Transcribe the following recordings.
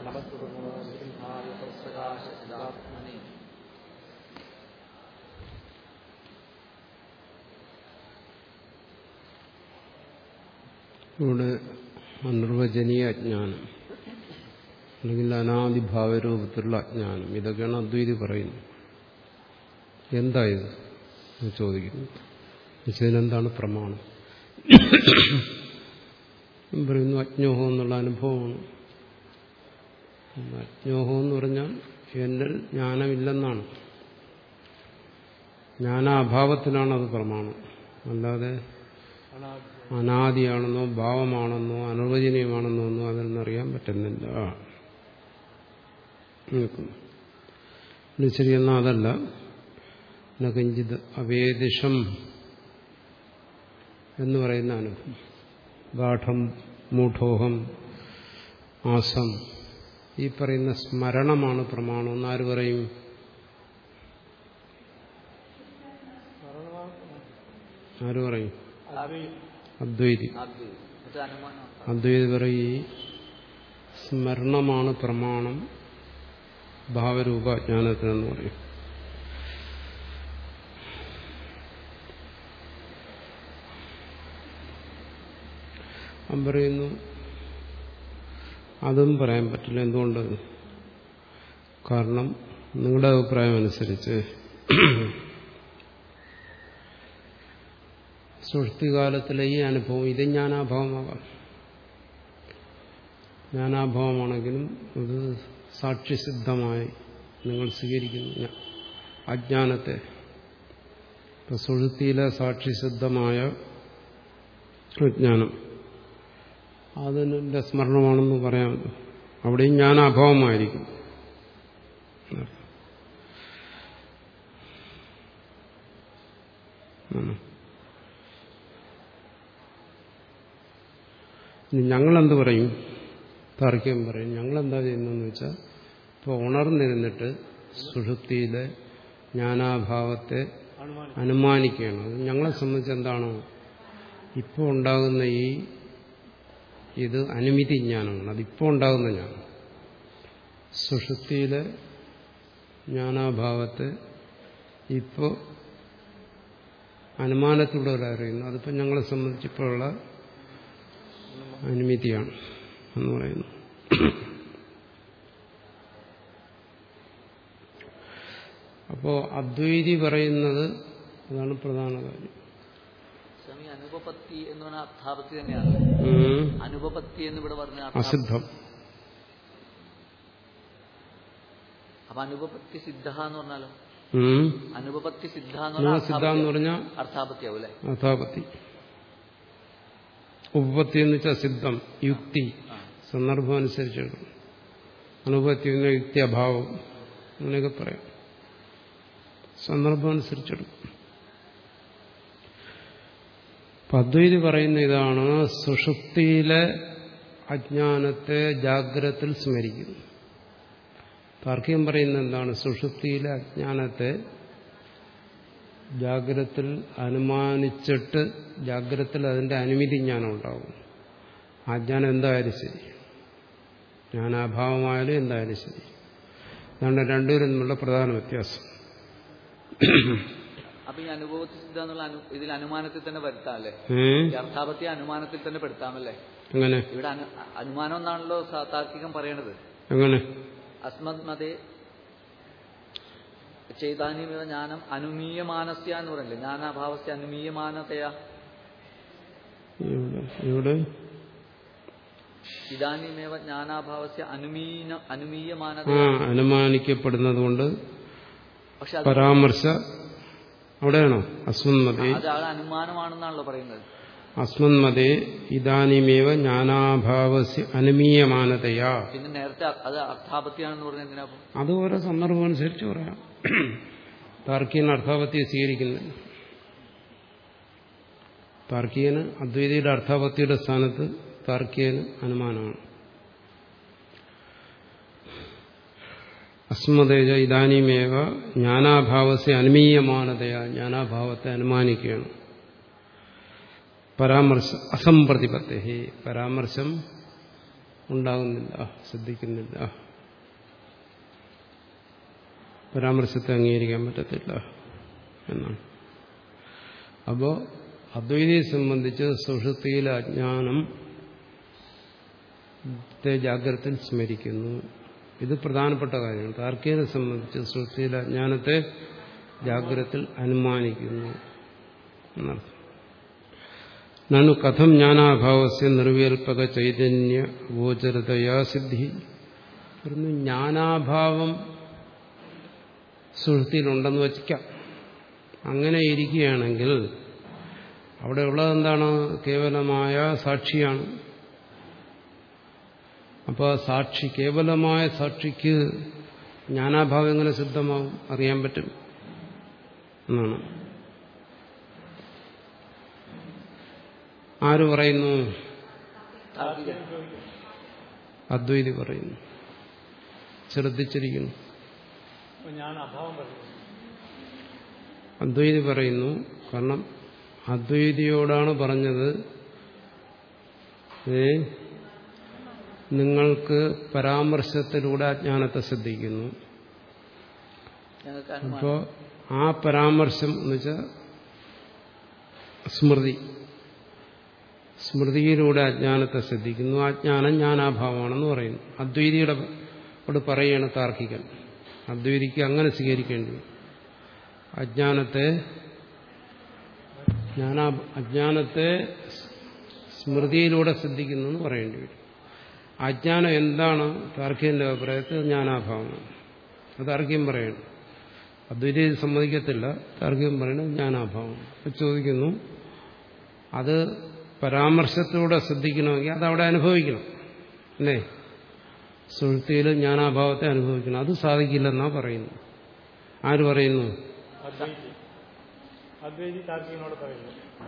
ഇവിടെ അനിർവചനീയ അജ്ഞാനം അല്ലെങ്കിൽ അനാദിഭാവരൂപത്തിലുള്ള അജ്ഞാനം ഇതൊക്കെയാണ് അദ്വൈതി പറയുന്നത്. എന്തായത്? ചോദിക്കുന്നു. ഇതിനെന്താണ് പ്രമാണം? പറയുന്നു അജ്ഞോഹം എന്നുള്ള അനുഭവമാണ്. അജ്ഞോഹം എന്ന് പറഞ്ഞാൽ എന്നിൽ ജ്ഞാനമില്ലെന്നാണ്. ജ്ഞാനാഭാവത്തിലാണ് അത് പ്രമാണം. അല്ലാതെ അനാദിയാണെന്നോ ഭാവമാണെന്നോ അനുവചനീയമാണെന്നോ ഒന്നും അതിൽ നിന്നറിയാൻ പറ്റുന്നില്ല. ശരിയെന്നാ അതല്ല. നകിഞ്ചിത് അവേദിഷം എന്ന് പറയുന്ന അനുഭവം. ഗാഠം മൂഢോഹം ആസം ഈ പറയുന്ന സ്മരണമാണ് പ്രമാണം. എന്ന് ആര് പറയും? ആര് പറയും? അദ്വൈതി. അദ്വൈതി പറയും ഈ സ്മരണമാണ് പ്രമാണം ഭാവരൂപജ്ഞാനത്തിനെന്ന് പറയും. പറയുന്നു അതും പറയാൻ പറ്റില്ല. എന്തുകൊണ്ട്? കാരണം നിങ്ങളുടെ അഭിപ്രായം അനുസരിച്ച് സൃഷ്ടികാലത്തിലെ ഈ അനുഭവം ഇത് ജ്ഞാനാഭാവമാകാം. ജ്ഞാനാഭാവമാണെങ്കിലും ഇത് സാക്ഷ്യസിദ്ധമായി നിങ്ങൾ സ്വീകരിക്കുന്നു. അജ്ഞാനത്തെ. ഇപ്പൊ സുഴുത്തിയിലെ സാക്ഷ്യസിദ്ധമായ വിജ്ഞാനം അതിന്റെ സ്മരണമാണെന്ന് പറയാമല്ലോ അവിടെയും ഞാൻ അഭാവമായിരിക്കും ഇനി ഞങ്ങളെന്ത് പറയും? താർക്കികം പറയും. ഞങ്ങളെന്താ ചെയ്യുന്നതെന്ന് വെച്ചാൽ ഇപ്പോൾ ഉണർന്നിരുന്നിട്ട് സുഷുപ്തിയിലെ ജ്ഞാനാഭാവത്തെ അനുമാനിക്കുകയാണ്. അത് ഞങ്ങളെ സംബന്ധിച്ച് എന്താണോ? ഇപ്പോൾ ഉണ്ടാകുന്ന ഈ ഇത് അനുമിതി ജ്ഞാനമാണ്. അതിപ്പോൾ ഉണ്ടാകുന്ന ജ്ഞാനം. സുഷുപ്തിയിലെ ജ്ഞാനാഭാവത്തെ ഇപ്പോൾ അനുമാനത്തിലൂടെ അറിയുന്നു. അതിപ്പോൾ ഞങ്ങളെ സംബന്ധിച്ചിപ്പോഴുള്ള അനുമതിയാണ് എന്ന് പറയുന്നു. അപ്പോൾ അദ്വൈതി പറയുന്നത് അതാണ് പ്രധാന കാര്യം. അനുപപത്തി എന്ന് പറഞ്ഞാൽ അർത്ഥാപത്തി തന്നെയാണ്. അനുപപത്തി എന്ന് ഇവിടെ പറഞ്ഞ അസിദ്ധം. അപ്പൊ അനുപപത്തി സിദ്ധ എന്ന് പറഞ്ഞാലോ. അനുപപത്തി സിദ്ധ എന്ന് പറഞ്ഞാൽ അർത്ഥാപത്തി ആവും അല്ലെ? ഉപപത്തി എന്ന് വെച്ചാൽ സിദ്ധം യുക്തി. സന്ദർഭം അനുസരിച്ചെടുക്കും അനുപത്തി എന്ന യുക്തി അഭാവം. അങ്ങനെയൊക്കെ പറയാം. സന്ദർഭം അനുസരിച്ചെടുക്കും അദ്വൈതി പറയുന്ന ഇതാണ് സുഷുപ്തിയിലെ അജ്ഞാനത്തെ ജാഗ്രതത്തിൽ സ്മരിക്കുന്നു. താർക്കികം പറയുന്ന എന്താണ്? സുഷുപ്തിയിലെ അജ്ഞാനത്തെ ജാഗ്രതത്തിൽ അനുമാനിച്ചിട്ട് ജാഗ്രതത്തിൽ അതിന്റെ അനുമതി ജ്ഞാനം ഉണ്ടാകും ആ ജ്ഞാനം എന്തായാലും ശരി. ജ്ഞാനാഭാവമായാലും എന്തായാലും ശരി. അതാണ് രണ്ടുപേരും തമ്മിലുള്ള പ്രധാന വ്യത്യാസം. അപ്പൊ ഈ അനുഭവത്തിൽ എന്താന്നുള്ള ഇതിൽ അനുമാനത്തിൽ തന്നെ വരുത്താം അല്ലേ ഏ? അർത്ഥാപത്തി അനുമാനത്തിൽ തന്നെ പെടുത്താമല്ലേ? അങ്ങനെ ഇവിടെ അനുമാനം എന്നാണല്ലോ താർക്കികം പറയണത്. അങ്ങനെ അസ്മത് മതേ ചൈതാന്യമേവ ജ്ഞാനം അനുമീയമാനസ്യ എന്ന് പറയില്ലേ? ജ്ഞാനാഭാവസ്യ അനുമീയമാനതയാ. ഇതാന്യമേവ ജ്ഞാനാഭാവസ്യ അനുമീന ആ അനുമീയമാനതയാ അനുമാനിക്കപ്പെടുന്നത് കൊണ്ട് പക്ഷെ പരാമർശ അവിടെയാണോ? അസ്മന്മതേ അനുമാനമാണെന്നാണല്ലോ പറയുന്നത്. അസ്മന്മതേ ഇതാനിമേവ ജ്ഞാനാഭാവസ് അനുമീയമാനതയാ. പിന്നെ നേരത്തെ അത് അർത്ഥാപത്തിയാണെന്ന് പറഞ്ഞ? അത് ഓരോ സന്ദർഭം അനുസരിച്ച് പറയാം. താർക്കികൻ അർത്ഥാപത്തിയെ സ്വീകരിക്കുന്നില്ല. താർക്കികന് അദ്വൈതിയുടെ അർത്ഥാപത്തിയുടെ സ്ഥാനത്ത് താർക്കികന് അനുമാനമാണ്. അസ്മതേജ ഇതാനിമേവ ജ്ഞാനാഭാവത്തെ അനുമീയമാനതയാ ജ്ഞാനാഭാവത്തെ അനുമാനിക്കുകയാണ്. പരാമർശ അസംപ്രതിപത്തെ പരാമർശം ഉണ്ടാകുന്നില്ല ശ്രദ്ധിക്കുന്നില്ല. പരാമർശത്തെ അംഗീകരിക്കാൻ പറ്റത്തില്ല എന്നാണ്. അപ്പോ അദ്വൈതിയെ സംബന്ധിച്ച് സുഷുതിയിലെ അജ്ഞാനം ജാഗ്രതയിൽ സ്മരിക്കുന്നു. ഇത് പ്രധാനപ്പെട്ട കാര്യമാണ്. താർക്കികനെ സംബന്ധിച്ച് സൃഷ്ടിയിലെ അജ്ഞാനത്തെ ജാഗ്രത അനുമാനിക്കുന്നു എന്നർത്ഥം. നനു കഥം ജ്ഞാനാഭാവസ്യ നിർവ്യൽപക ചൈതന്യ ഗോചരതയാ സിദ്ധി. ജ്ഞാനാഭാവം സുഹൃത്തിയിലുണ്ടെന്ന് വച്ചിക്കാം. അങ്ങനെ ഇരിക്കുകയാണെങ്കിൽ അവിടെ ഉള്ളത് എന്താണ്? കേവലമായ സാക്ഷിയാണ്. അപ്പോൾ സാക്ഷി കേവലമായ സാക്ഷിക്ക് ജ്ഞാനാഭാവം എങ്ങനെ സിദ്ധമാവും? അറിയാൻ പറ്റും. എന്നാണ്. ആര് പറയുന്നു. അദ്വൈതി പറയുന്നു. ശ്രദ്ധിച്ചിരിക്കുന്നു. അദ്വൈതി പറയുന്നു കാരണം അദ്വൈതിയോടാണ് പറഞ്ഞത് ഏ നിങ്ങൾക്ക് പരാമർശത്തിലൂടെ അജ്ഞാനത്തെ ശ്രദ്ധിക്കുന്നു. അപ്പോ അപ്പോൾ ആ പരാമർശം എന്ന് വെച്ചാൽ സ്മൃതി. സ്മൃതിയിലൂടെ അജ്ഞാനത്തെ ശ്രദ്ധിക്കുന്നു. ആ ജ്ഞാനം ജ്ഞാനാഭാവമാണെന്ന് പറയുന്നു. അദ്വൈതിയുടെ അവിടെ പറയുകയാണ് താർക്കികൻ. അദ്വൈതിക്ക് അങ്ങനെ സ്വീകരിക്കേണ്ടി അജ്ഞാനത്തെ ജ്ഞാനാ അജ്ഞാനത്തെ സ്മൃതിയിലൂടെ ശ്രദ്ധിക്കുന്നു എന്ന് പറയേണ്ടി വരും. അജ്ഞാനം എന്താണ് താർക്കികന്റെ അഭിപ്രായത്തിൽ ജ്ഞാനാഭാവമാണ്. അത് താർക്കികം പറയണം അദ്വൈതി സമ്മതിക്കത്തില്ല. താർക്കികം പറയുന്നത് ജ്ഞാനാഭാവം ചോദിക്കുന്നു. അത് പരാമർശത്തിലൂടെ ശ്രദ്ധിക്കണമെങ്കിൽ അത് അവിടെ അനുഭവിക്കണം. അല്ലേ? സുഹൃത്തിയിൽ ജ്ഞാനാഭാവത്തെ അനുഭവിക്കണം. അത് സാധിക്കില്ലെന്നാ പറയുന്നു? ആര് പറയുന്നു.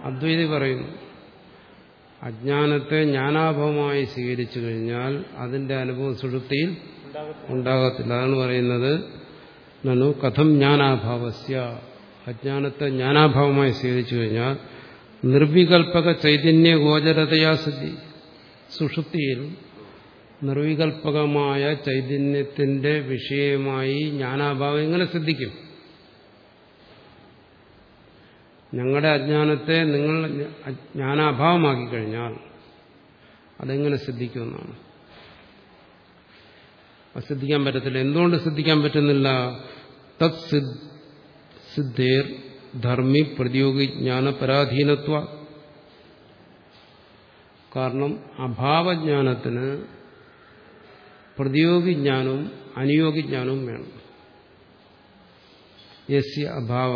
അദ്വൈതി പറയുന്നു. അജ്ഞാനത്തെ ജ്ഞാനാഭവമായി സ്വീകരിച്ചു കഴിഞ്ഞാൽ അതിന്റെ അനുഭവം സുഷുപ്തിയിൽ ഉണ്ടാകത്തില്ല. അതാണ് പറയുന്നത് നനു കഥം ജ്ഞാനാഭാവസ്യ. അജ്ഞാനത്തെ ജ്ഞാനാഭാവമായി സ്വീകരിച്ചു കഴിഞ്ഞാൽ നിർവികൽപക ചൈതന്യ ഗോചരതയാ സിദ്ധി സുഷുപ്തിയിൽ നിർവികൽപകമായ ചൈതന്യത്തിന്റെ വിഷയമായി ജ്ഞാനാഭാവം എങ്ങനെ സിദ്ധിക്കും? ഞങ്ങളുടെ അജ്ഞാനത്തെ നിങ്ങൾ ജ്ഞാനാഭാവമാക്കി കഴിഞ്ഞാൽ അതെങ്ങനെ സിദ്ധിക്കുമെന്നാണ്. സിദ്ധിക്കാൻ പറ്റത്തില്ല. എന്തുകൊണ്ട് സിദ്ധിക്കാൻ പറ്റുന്നില്ല? തത് സിദ്ധേർ ധർമ്മി പ്രതിയോഗി ജ്ഞാന പരാധീനത്വ കാരണം അഭാവജ്ഞാനത്തിന് പ്രതിയോഗി ജ്ഞാനവും അനുയോഗി ജ്ഞാനവും വേണം. യസ്യ അഭാവ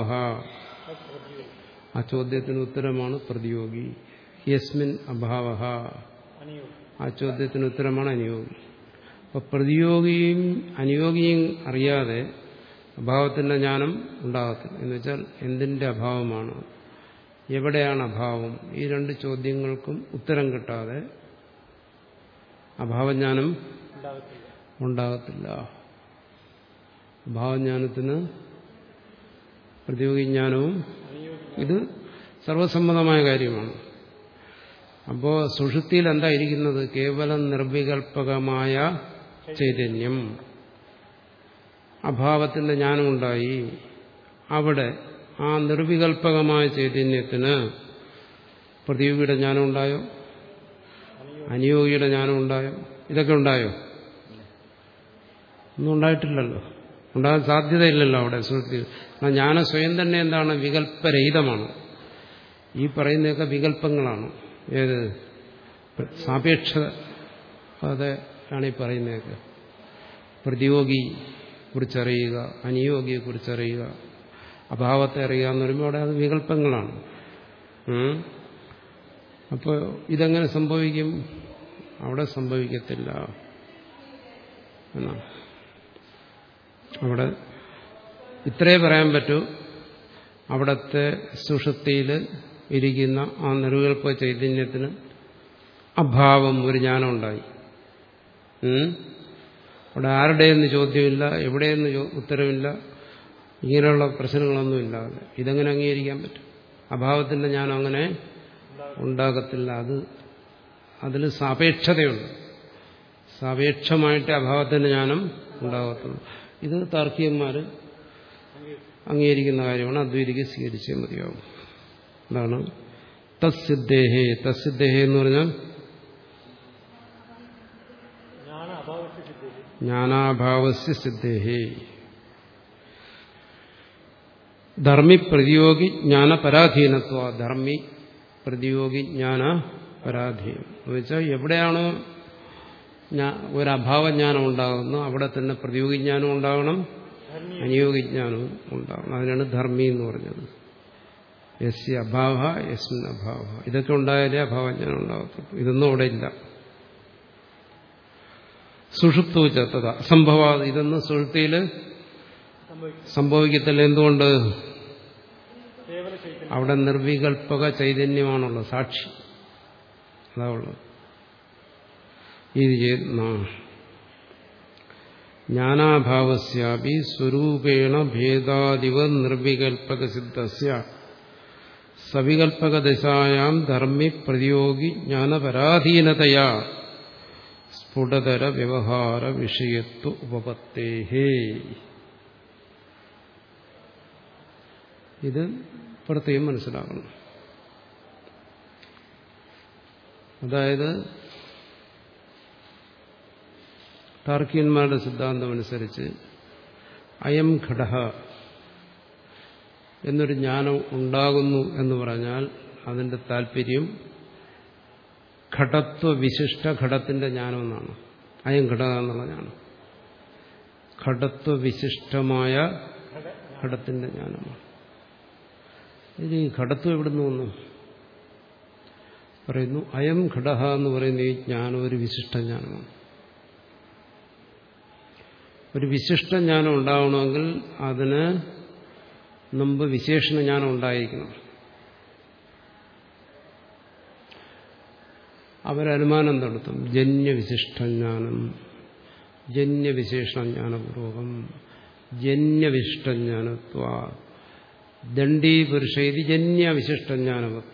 ആ ചോദ്യത്തിന് ഉത്തരമാണ് പ്രതിയോഗി. യസ്മിൻ അഭാവ ആ ചോദ്യത്തിന് ഉത്തരമാണ് അനുയോഗി. അപ്പൊ പ്രതിയോഗിയും അനുയോഗിയും അറിയാതെ അഭാവത്തിന്റെ ജ്ഞാനം ഉണ്ടാകത്തില്ല. എന്ന് വെച്ചാൽ എന്തിന്റെ അഭാവമാണ്? എവിടെയാണ് അഭാവം? ഈ രണ്ട് ചോദ്യങ്ങൾക്കും ഉത്തരം കിട്ടാതെ അഭാവജ്ഞാനം ഉണ്ടാകത്തില്ല. അഭാവജ്ഞാനത്തിന് പ്രതിയോഗിജ്ഞാനവും ഇത് സർവസമ്മതമായ കാര്യമാണ്. അപ്പോൾ സുഷുപ്തിയിൽ എന്താ ഇരിക്കുന്നത് കേവലം നിർവികൽപകമായ ചൈതന്യം. അഭാവത്തിന്റെ ജ്ഞാനമുണ്ടായി. അവിടെ ആ നിർവികൽപകമായ ചൈതന്യത്തിന് പ്രതിയോഗിയുടെ ജ്ഞാനം ഉണ്ടായോ അനുയോഗിയുടെ ജ്ഞാനം ഉണ്ടായോ ഇതൊക്കെ ഉണ്ടായോ? ഒന്നും ഉണ്ടായിട്ടില്ലല്ലോ. ഉണ്ടാകാൻ സാധ്യതയില്ലല്ലോ അവിടെ എന്നാൽ ജ്ഞാനം സ്വയം തന്നെ എന്താണ്? വികല്പരഹിതമാണ് ഈ പറയുന്നതൊക്കെ വികല്പങ്ങളാണ് ഏത്? സാപേക്ഷ ആണ് ഈ പറയുന്നതൊക്കെ. പ്രതിയോഗി കുറിച്ചറിയുക അനുയോഗിയെ കുറിച്ചറിയുക അഭാവത്തെ അറിയുക എന്ന് പറയുമ്പോൾ അവിടെ അത് വികല്പങ്ങളാണ് അപ്പോൾ ഇതെങ്ങനെ സംഭവിക്കും? അവിടെ സംഭവിക്കത്തില്ല. എന്നാണ്. അവിടെ ഇത്രേ പറയാൻ പറ്റൂ. അവിടത്തെ സുഷുപ്തിയിൽ ഇരിക്കുന്ന ആ നിറുകൽപ്പ ചൈതന്യത്തിന് അഭാവം ഒരു ജ്ഞാനം ഉണ്ടായി? അവിടെ ആരുടെയെന്ന് ചോദ്യമില്ല എവിടെയെന്ന് ഉത്തരവില്ല ഇങ്ങനെയുള്ള പ്രശ്നങ്ങളൊന്നും ഇല്ലാതെ. ഇതെങ്ങനെ അംഗീകരിക്കാൻ പറ്റും? അഭാവത്തിന്റെ ജ്ഞാനം അങ്ങനെ ഉണ്ടാകത്തില്ല. അത് അതിൽ സാപേക്ഷതയുണ്ട്. സാപേക്ഷമായിട്ട് അഭാവത്തിന്റെ ജ്ഞാനം ഉണ്ടാകത്തുള്ളൂ. ഇത് താർക്കികന്മാർ അംഗീകരിക്കുന്ന കാര്യമാണ്. അദ്വൈതിക്ക് സ്വീകരിച്ചേ മതിയാവും. എന്താണ് തസ്സിദ്ദേഹേ തസ്സിദ്ദേഹേ എന്ന് പറഞ്ഞാൽ ജ്ഞാന അഭാവസ്യ സിദ്ധി ജ്ഞാനാഭാവസ്യ സിദ്ധേഹേ. ധർമ്മി പ്രതിയോഗി ജ്ഞാന പരാധീനത്വ ധർമ്മി പ്രതിയോഗി ജ്ഞാന പരാധീനം എന്ന് വെച്ചാൽ എവിടെയാണോ ഒരു അഭാവജ്ഞാനം ഉണ്ടാകുന്നു അവിടെ തന്നെ പ്രതിയോഗിജ്ഞാനം ഉണ്ടാകണം. അനുയോഗിജ്ഞാനവും ഉണ്ടാകണം. അതിനാണ് ധർമ്മി എന്ന് പറഞ്ഞത്. യസ് അഭാവ യസ്മിൻ അഭാവ. ഇതൊക്കെ ഉണ്ടായാലേ അഭാവജ്ഞാനം ഉണ്ടാകത്തുള്ളൂ. ഇതൊന്നും അവിടെ ഇല്ല. സുഷുപ്തു ചത്തത. അസംഭവ ഇതൊന്നും സുഷുപ്തിയിൽ സംഭവിക്കും സംഭവിക്കത്തില്ല. എന്തുകൊണ്ട്? അവിടെ നിർവികൽപക ചൈതന്യമാണുള്ളത്. സാക്ഷി. അതാ ഉള്ളത്. ഇത് ചെയ്യുന്ന ജ്ഞാനാഭാവസ്യാപി സ്വരൂപേണ ഭേദാദിവ നിർവികൽപ്പക സിദ്ധസ്യ സവികൽപ്പകദശായാം ധർമ്മി പ്രതിയോഗി ജ്ഞാനപരാധീനതയാ. സ്ഫുടതര വ്യവഹാര വിഷയത്വ ഉപപത്തേഹേ. ഇത് പ്രത്യേകം മനസ്സിലാക്കണം. അതായത് താർക്കികന്മാരുടെ സിദ്ധാന്തം അനുസരിച്ച് അയം ഘടഹ എന്നൊരു ജ്ഞാനം ഉണ്ടാകുന്നു എന്ന് പറഞ്ഞാൽ അതിന്റെ താല്പര്യം ഘടത്വ വിശിഷ്ട ഘടത്തിന്റെ ജ്ഞാനം എന്നാണ് അയം ഘടക എന്നുള്ള ജ്ഞാനം. ഘടത്വവിശിഷ്ടമായ ഘടത്തിന്റെ ജ്ഞാനമാണ്. ഇനി ഘടത്വം എവിടുന്ന് വന്നു? പറയുന്നു അയം ഘടഹ എന്ന് പറയുന്ന ഈ ജ്ഞാനം ഒരു വിശിഷ്ട ജ്ഞാനമാണ്. ഒരു വിശിഷ്ട ജ്ഞാനം ഉണ്ടാവണമെങ്കിൽ അതിന് മുമ്പ് വിശേഷണ ജ്ഞാനം ഉണ്ടായിരിക്കണം. അവരനുമാനം നടത്തും. ജന്യവിശിഷ്ടജ്ഞാനം ജന്യവിശേഷണജ്ഞാനപൂർവകം ജന്യവിശിഷ്ടജ്ഞാനത്വ ജന്യ ജന്യവിശിഷ്ടജ്ഞാനവത്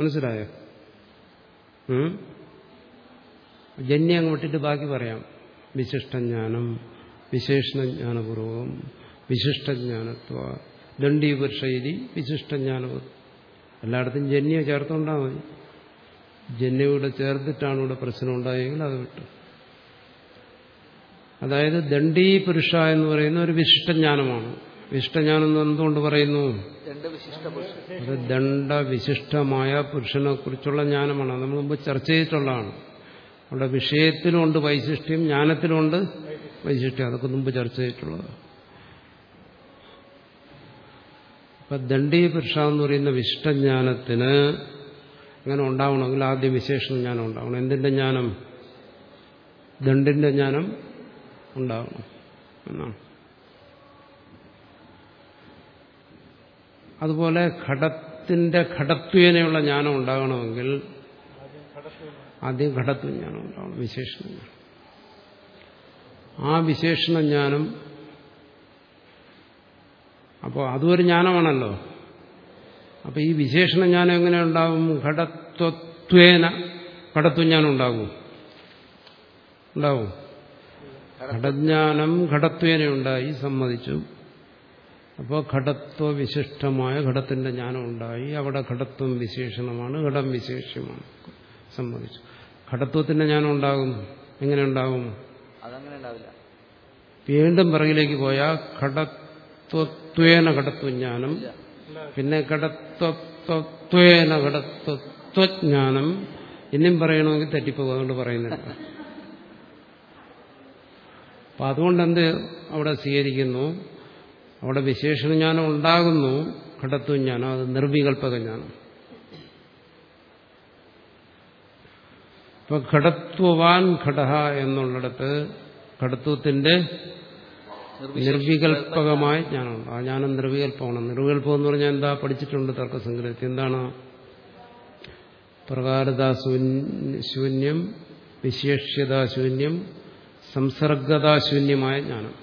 മനസ്സിലായോ? ജന്യ ജന്യം അങ്ങ് വിട്ടിട്ട് ബാക്കി പറയാം. വിശിഷ്ടജ്ഞാനം വിശേഷണജ്ഞാനപൂർവകം വിശിഷ്ടജ്ഞാനത്വ ദണ്ഡീപുരുഷൈതി വിശിഷ്ടജ്ഞാനപൂർവം എല്ലായിടത്തും ജന്യ ചേർത്തുകൊണ്ടാൽ മതി. ജന്യം ഇവിടെ ചേർത്തിട്ടാണ് ഇവിടെ പ്രശ്നം ഉണ്ടായെങ്കിൽ അത് വിട്ടു. അതായത് ദണ്ഡീ പുരുഷ എന്ന് പറയുന്ന ഒരു വിശിഷ്ടജ്ഞാനമാണ്. വിശിഷ്ടജ്ഞാനം എന്ന് എന്തുകൊണ്ട് പറയുന്നു? അത് ദണ്ഡവിശിഷ്ടമായ പുരുഷനെ കുറിച്ചുള്ള ജ്ഞാനമാണ്. നമ്മൾ മുമ്പ് ചർച്ച ചെയ്തിട്ടുള്ളതാണ്. അവിടെ വിഷയത്തിലുമുണ്ട് വൈശിഷ്ട്യം ജ്ഞാനത്തിലുമുണ്ട് വൈശിഷ്ട്യം അതൊക്കെ മുമ്പ് ചർച്ച ചെയ്തിട്ടുള്ളത്. ഇപ്പൊ ദണ്ഡീ പുരുഷ എന്ന് പറയുന്ന വിശിഷ്ടജ്ഞാനത്തിന് അങ്ങനെ ഉണ്ടാവണമെങ്കിൽ ആദ്യം വിശേഷം ജ്ഞാനം ഉണ്ടാവണം. എന്തിന്റെ ജ്ഞാനം? ദണ്ഡിന്റെ ജ്ഞാനം ഉണ്ടാവണം എന്നാണ്. അതുപോലെ ഘടത്തിന്റെ ഘടത്വേനയുള്ള ജ്ഞാനം ഉണ്ടാകണമെങ്കിൽ ആദ്യം ഘടത്വം ജ്ഞാനം ഉണ്ടാവണം വിശേഷണം ആ വിശേഷണജ്ഞാനം അപ്പോൾ അതും ഒരു ജ്ഞാനമാണല്ലോ. അപ്പം ഈ വിശേഷണജ്ഞാനം എങ്ങനെ ഉണ്ടാകും ഘടത്വത്വേന ഘടത്വജ്ഞാനം ഉണ്ടാകും ഉണ്ടാവും. ഘടജ്ഞാനം ഘടത്വേന ഉണ്ടായി സമ്മതിച്ചു. അപ്പോൾ ഘടത്വ വിശിഷ്ടമായ ഘടത്തിന്റെ ജ്ഞാനം ഉണ്ടായി. അവിടെ ഘടത്വം വിശേഷണമാണ് ഘടം വിശേഷമാണ് സമ്മതിച്ചു ഘടത്വത്തിന്റെ ജ്ഞാനം ഉണ്ടാകും എങ്ങനെ ഉണ്ടാകും അതങ്ങനെ ഉണ്ടാവില്ല. വീണ്ടും പിറകിലേക്ക് പോയാൽ ഘടത്വത്വേന ഘടത്വജ്ഞാനം. പിന്നെ ഘടത്വത്വേന ഘടത്വത്വജ്ഞാനം. ഇനിയും പറയണമെങ്കിൽ തെറ്റിപ്പോകും. അതുകൊണ്ട് പറയുന്നില്ല. അപ്പൊ അതുകൊണ്ട് എന്ത് അവിടെ സ്വീകരിക്കുന്നു? അവിടെ വിശേഷജ്ഞാനം ഉണ്ടാകുന്നു. ഘടത്വജ്ഞാനം അത് നിർവികൽപ്പക ജ്ഞാനം അപ്പൊ ഘടത്വവാൻ ഘടഹ എന്നുള്ളിടത്ത് ഘടത്വത്തിന്റെ നിർവികൽപകമായ ജ്ഞാനമുണ്ട്. ആ ജ്ഞാനം നിർവികൽപ്പമാണ്. നിർവികൽപ്പം എന്ന് പറഞ്ഞാൽ എന്താ? പഠിച്ചിട്ടുണ്ട് തർക്കസംഗ്രഹത്തിൽ. എന്താണ്? പ്രകാരതാശൂന്യം വിശേഷ്യതാശൂന്യം സംസർഗതാശൂന്യമായ ജ്ഞാനം.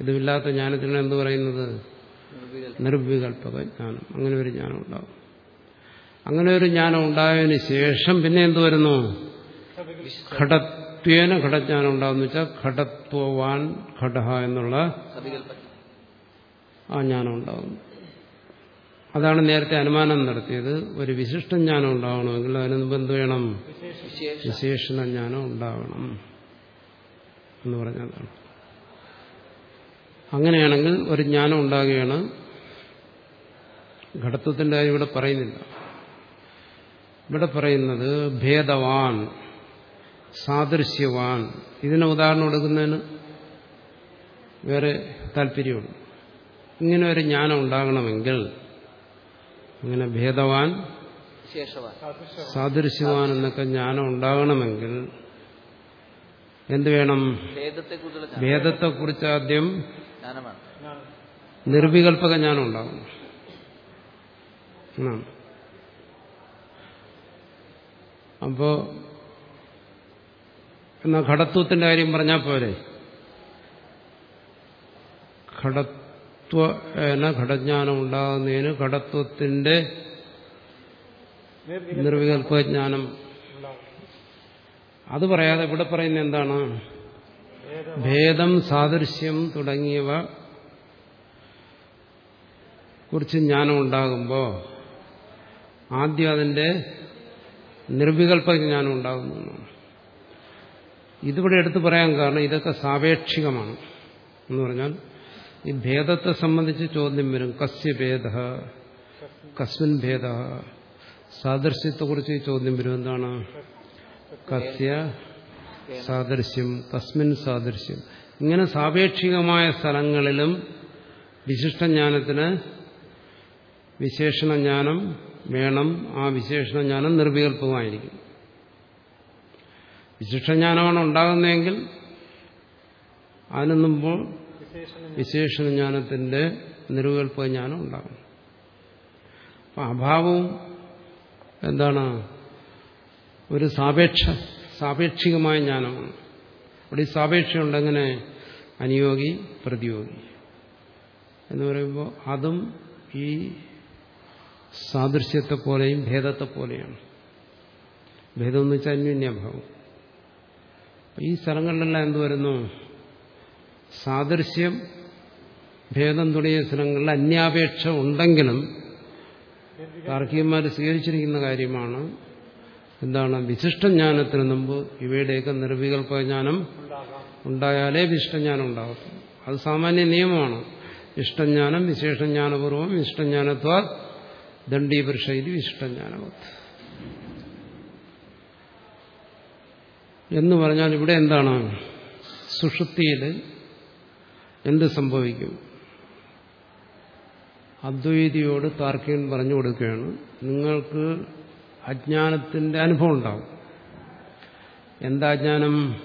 ഇതുമില്ലാത്ത ജ്ഞാനത്തിനാണ് എന്ത് പറയുന്നത്? നിർവികൽപക ജ്ഞാനം. അങ്ങനെ ഒരു ജ്ഞാനം ഉണ്ടാവും. അങ്ങനെ ഒരു ജ്ഞാനം ഉണ്ടായതിന് ശേഷം പിന്നെ എന്ത് വരുന്നു? ഘടത്വേന ഘടജ്ഞാനം ഉണ്ടാകുന്ന വെച്ചാൽ ഘടത്വവാൻ ഘടഹ എന്നുള്ള ആ ജ്ഞാനം ഉണ്ടാകുന്നു അതാണ് നേരത്തെ അനുമാനം നടത്തിയത്. ഒരു വിശിഷ്ട ജ്ഞാനം ഉണ്ടാവണമെങ്കിൽ അതിന് മുമ്പ് എന്ത് വേണം? വിശേഷണ ജ്ഞാനം ഉണ്ടാവണം എന്ന് പറഞ്ഞതാണ്. അങ്ങനെയാണെങ്കിൽ ഒരു ജ്ഞാനം ഉണ്ടാകുകയാണ്. ഘടത്വത്തിന്റെ കാര്യം ഇവിടെ പറയുന്നില്ല. ഇവിടെ പറയുന്നത് ഭേദവാൻ സാദൃശ്യവാൻ. ഇതിന് ഉദാഹരണം എടുക്കുന്നതിന് വേറെ താല്പര്യമുണ്ട്. ഇങ്ങനെ ഒരു ജ്ഞാനം ഉണ്ടാകണമെങ്കിൽ അങ്ങനെ ഭേദവാൻ സാദൃശ്യവാൻ എന്നൊക്കെ ജ്ഞാനം ഉണ്ടാകണമെങ്കിൽ എന്ത് വേണം. ഭേദത്തെക്കുറിച്ച് ആദ്യം നിർവികൽപക ജ്ഞാനം ഉണ്ടാകും എന്നാണ് അപ്പോ എന്നാ ഘടത്വത്തിന്റെ കാര്യം പറഞ്ഞാൽ പോരെ? ഘടത്വ ഘടജ്ഞാനം ഉണ്ടാകുന്നതിന് ഘടത്വത്തിന്റെ നിർവികൽപ്പജ്ഞാനം. അത് പറയാതെ ഇവിടെ പറയുന്ന എന്താണ്? ഭേദം സാദൃശ്യം തുടങ്ങിയവ കുറിച്ച് ജ്ഞാനം ഉണ്ടാകുമ്പോൾ ആദ്യം അതിന്റെ നിർവികൽപ ജ്ഞാനം ഉണ്ടാകുന്നു. ഇതിവിടെ എടുത്തു പറയാൻ കാരണം ഇതൊക്കെ സാപേക്ഷികമാണ് എന്ന് പറഞ്ഞാൽ ഈ ഭേദത്തെ സംബന്ധിച്ച് ചോദ്യം വരും. കസ്യ ഭേദ കസ്മിൻ ഭേദ സാദൃശ്യത്തെക്കുറിച്ച് ഈ ചോദ്യം വരും. എന്താണ്? കസ്യ സാദൃശ്യം കസ്മിൻ സാദൃശ്യം. ഇങ്ങനെ സാപേക്ഷികമായ സ്ഥലങ്ങളിലും വിശിഷ്ടജ്ഞാനത്തിന് വിശേഷണജ്ഞാനം വേണം ആ വിശേഷണജ്ഞാനം നിർവികൽപ്പമായിരിക്കും. വിശിഷ്ടജ്ഞാനമാണ് ഉണ്ടാകുന്നതെങ്കിൽ അതിനു മുമ്പ് വിശേഷണം വിശേഷണജ്ഞാനത്തിന്റെ നിർവികൽപ്പ ജ്ഞാനം ഉണ്ടാകും അപ്പം അഭാവവും എന്താണ്? ഒരു സാപേക്ഷ സാപേക്ഷികമായ ജ്ഞാനമാണ്. അവിടെ ഈ സാപേക്ഷയുണ്ട് എങ്ങനെ? അനുയോഗി പ്രതിയോഗി എന്ന് പറയുമ്പോൾ അതും ഈ സാദൃശ്യത്തെ പോലെയും ഭേദത്തെ പോലെയാണ് ഭേദം എന്ന് വെച്ചാൽ അന്യോന്യഭാവം. ഈ സ്ഥലങ്ങളിലെല്ലാം എന്തു വരുന്നു? സാദൃശ്യം ഭേദം തുടങ്ങിയ സ്ഥലങ്ങളിൽ അന്യാപേക്ഷ ഉണ്ടെങ്കിലും താർക്കികന്മാർ സ്വീകരിച്ചിരിക്കുന്ന കാര്യമാണ് എന്താണ്? വിശിഷ്ടജ്ഞാനത്തിന് മുമ്പ് ഇവയുടെയൊക്കെ നിർവികൽപ്പ ജ്ഞാനം ഉണ്ടാകാം ഉണ്ടായാലേ വിശിഷ്ടജ്ഞാനം ഉണ്ടാകത്തുള്ളൂ അത് സാമാന്യ നിയമമാണ്. ഇഷ്ടജ്ഞാനം വിശേഷജ്ഞാനപൂർവം വിശിഷ്ടജ്ഞാനത്വാ ദണ്ഡീപുരുഷ ഇത് വിശിഷ്ടജ്ഞാനവത്ത് എന്ന് പറഞ്ഞാൽ ഇവിടെ എന്താണ്? സുഷുപ്തിയിൽ എന്ത് സംഭവിക്കും? അദ്വൈതിയോട് താർക്കികൻ പറഞ്ഞു കൊടുക്കുകയാണ് നിങ്ങൾക്ക് അജ്ഞാനത്തിന്റെ അനുഭവം ഉണ്ടാവും. എന്താ അജ്ഞാനം?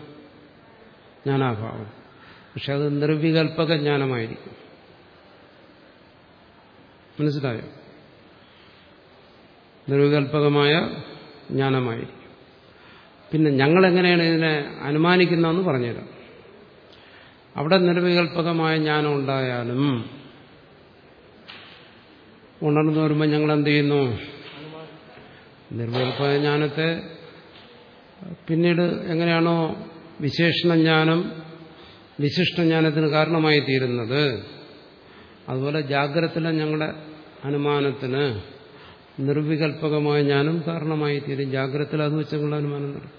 ജ്ഞാനാഭാവം. പക്ഷെ അത് നിർവികൽപക ജ്ഞാനമായിരിക്കും. മനസ്സിലായോ? നിർവികൽപകമായ ജ്ഞാനമായിരിക്കും. പിന്നെ ഞങ്ങൾ എങ്ങനെയാണ് ഇതിനെ അനുമാനിക്കുന്നതെന്ന് പറഞ്ഞുതരാം. അവിടെ നിർവികൽപകമായ ജ്ഞാനം ഉണ്ടായാലും ഉണർന്നു വരുമ്പോൾ ഞങ്ങൾ എന്ത് ചെയ്യുന്നു നിർവികൽപക ജ്ഞാനത്തെ പിന്നീട് എങ്ങനെയാണോ വിശേഷണജ്ഞാനം വിശിഷ്ടജ്ഞാനത്തിന് കാരണമായി തീരുന്നത്. അതുപോലെ ജാഗ്രതത്തിലെ ഞങ്ങളുടെ അനുമാനത്തിന് നിർവികൽപകമായ ജ്ഞാനം കാരണമായി തീരും ജാഗ്രതയിൽ അത് വെച്ച് ഞങ്ങളുടെ അനുമാനം നടക്കും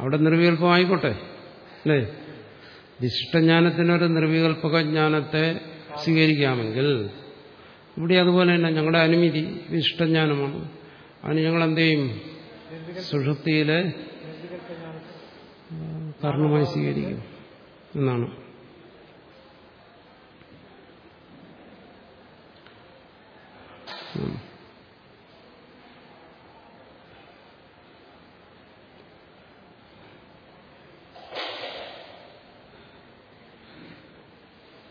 അവിടെ നിർവികൽപ്പമായിക്കോട്ടെ? അല്ലേ? വിശിഷ്ടജ്ഞാനത്തിനൊരു നിർവികൽപക ജ്ഞാനത്തെ സ്വീകരിക്കാമെങ്കിൽ ഇവിടെ അതുപോലെ തന്നെ ഞങ്ങളുടെ അനുമതി വിശിഷ്ടജ്ഞാനമാണ് അതിന് ഞങ്ങൾ എന്ത് ചെയ്യും? സുഷുപ്തിയിലെ കാരണമായി സ്വീകരിക്കും എന്നാണ്.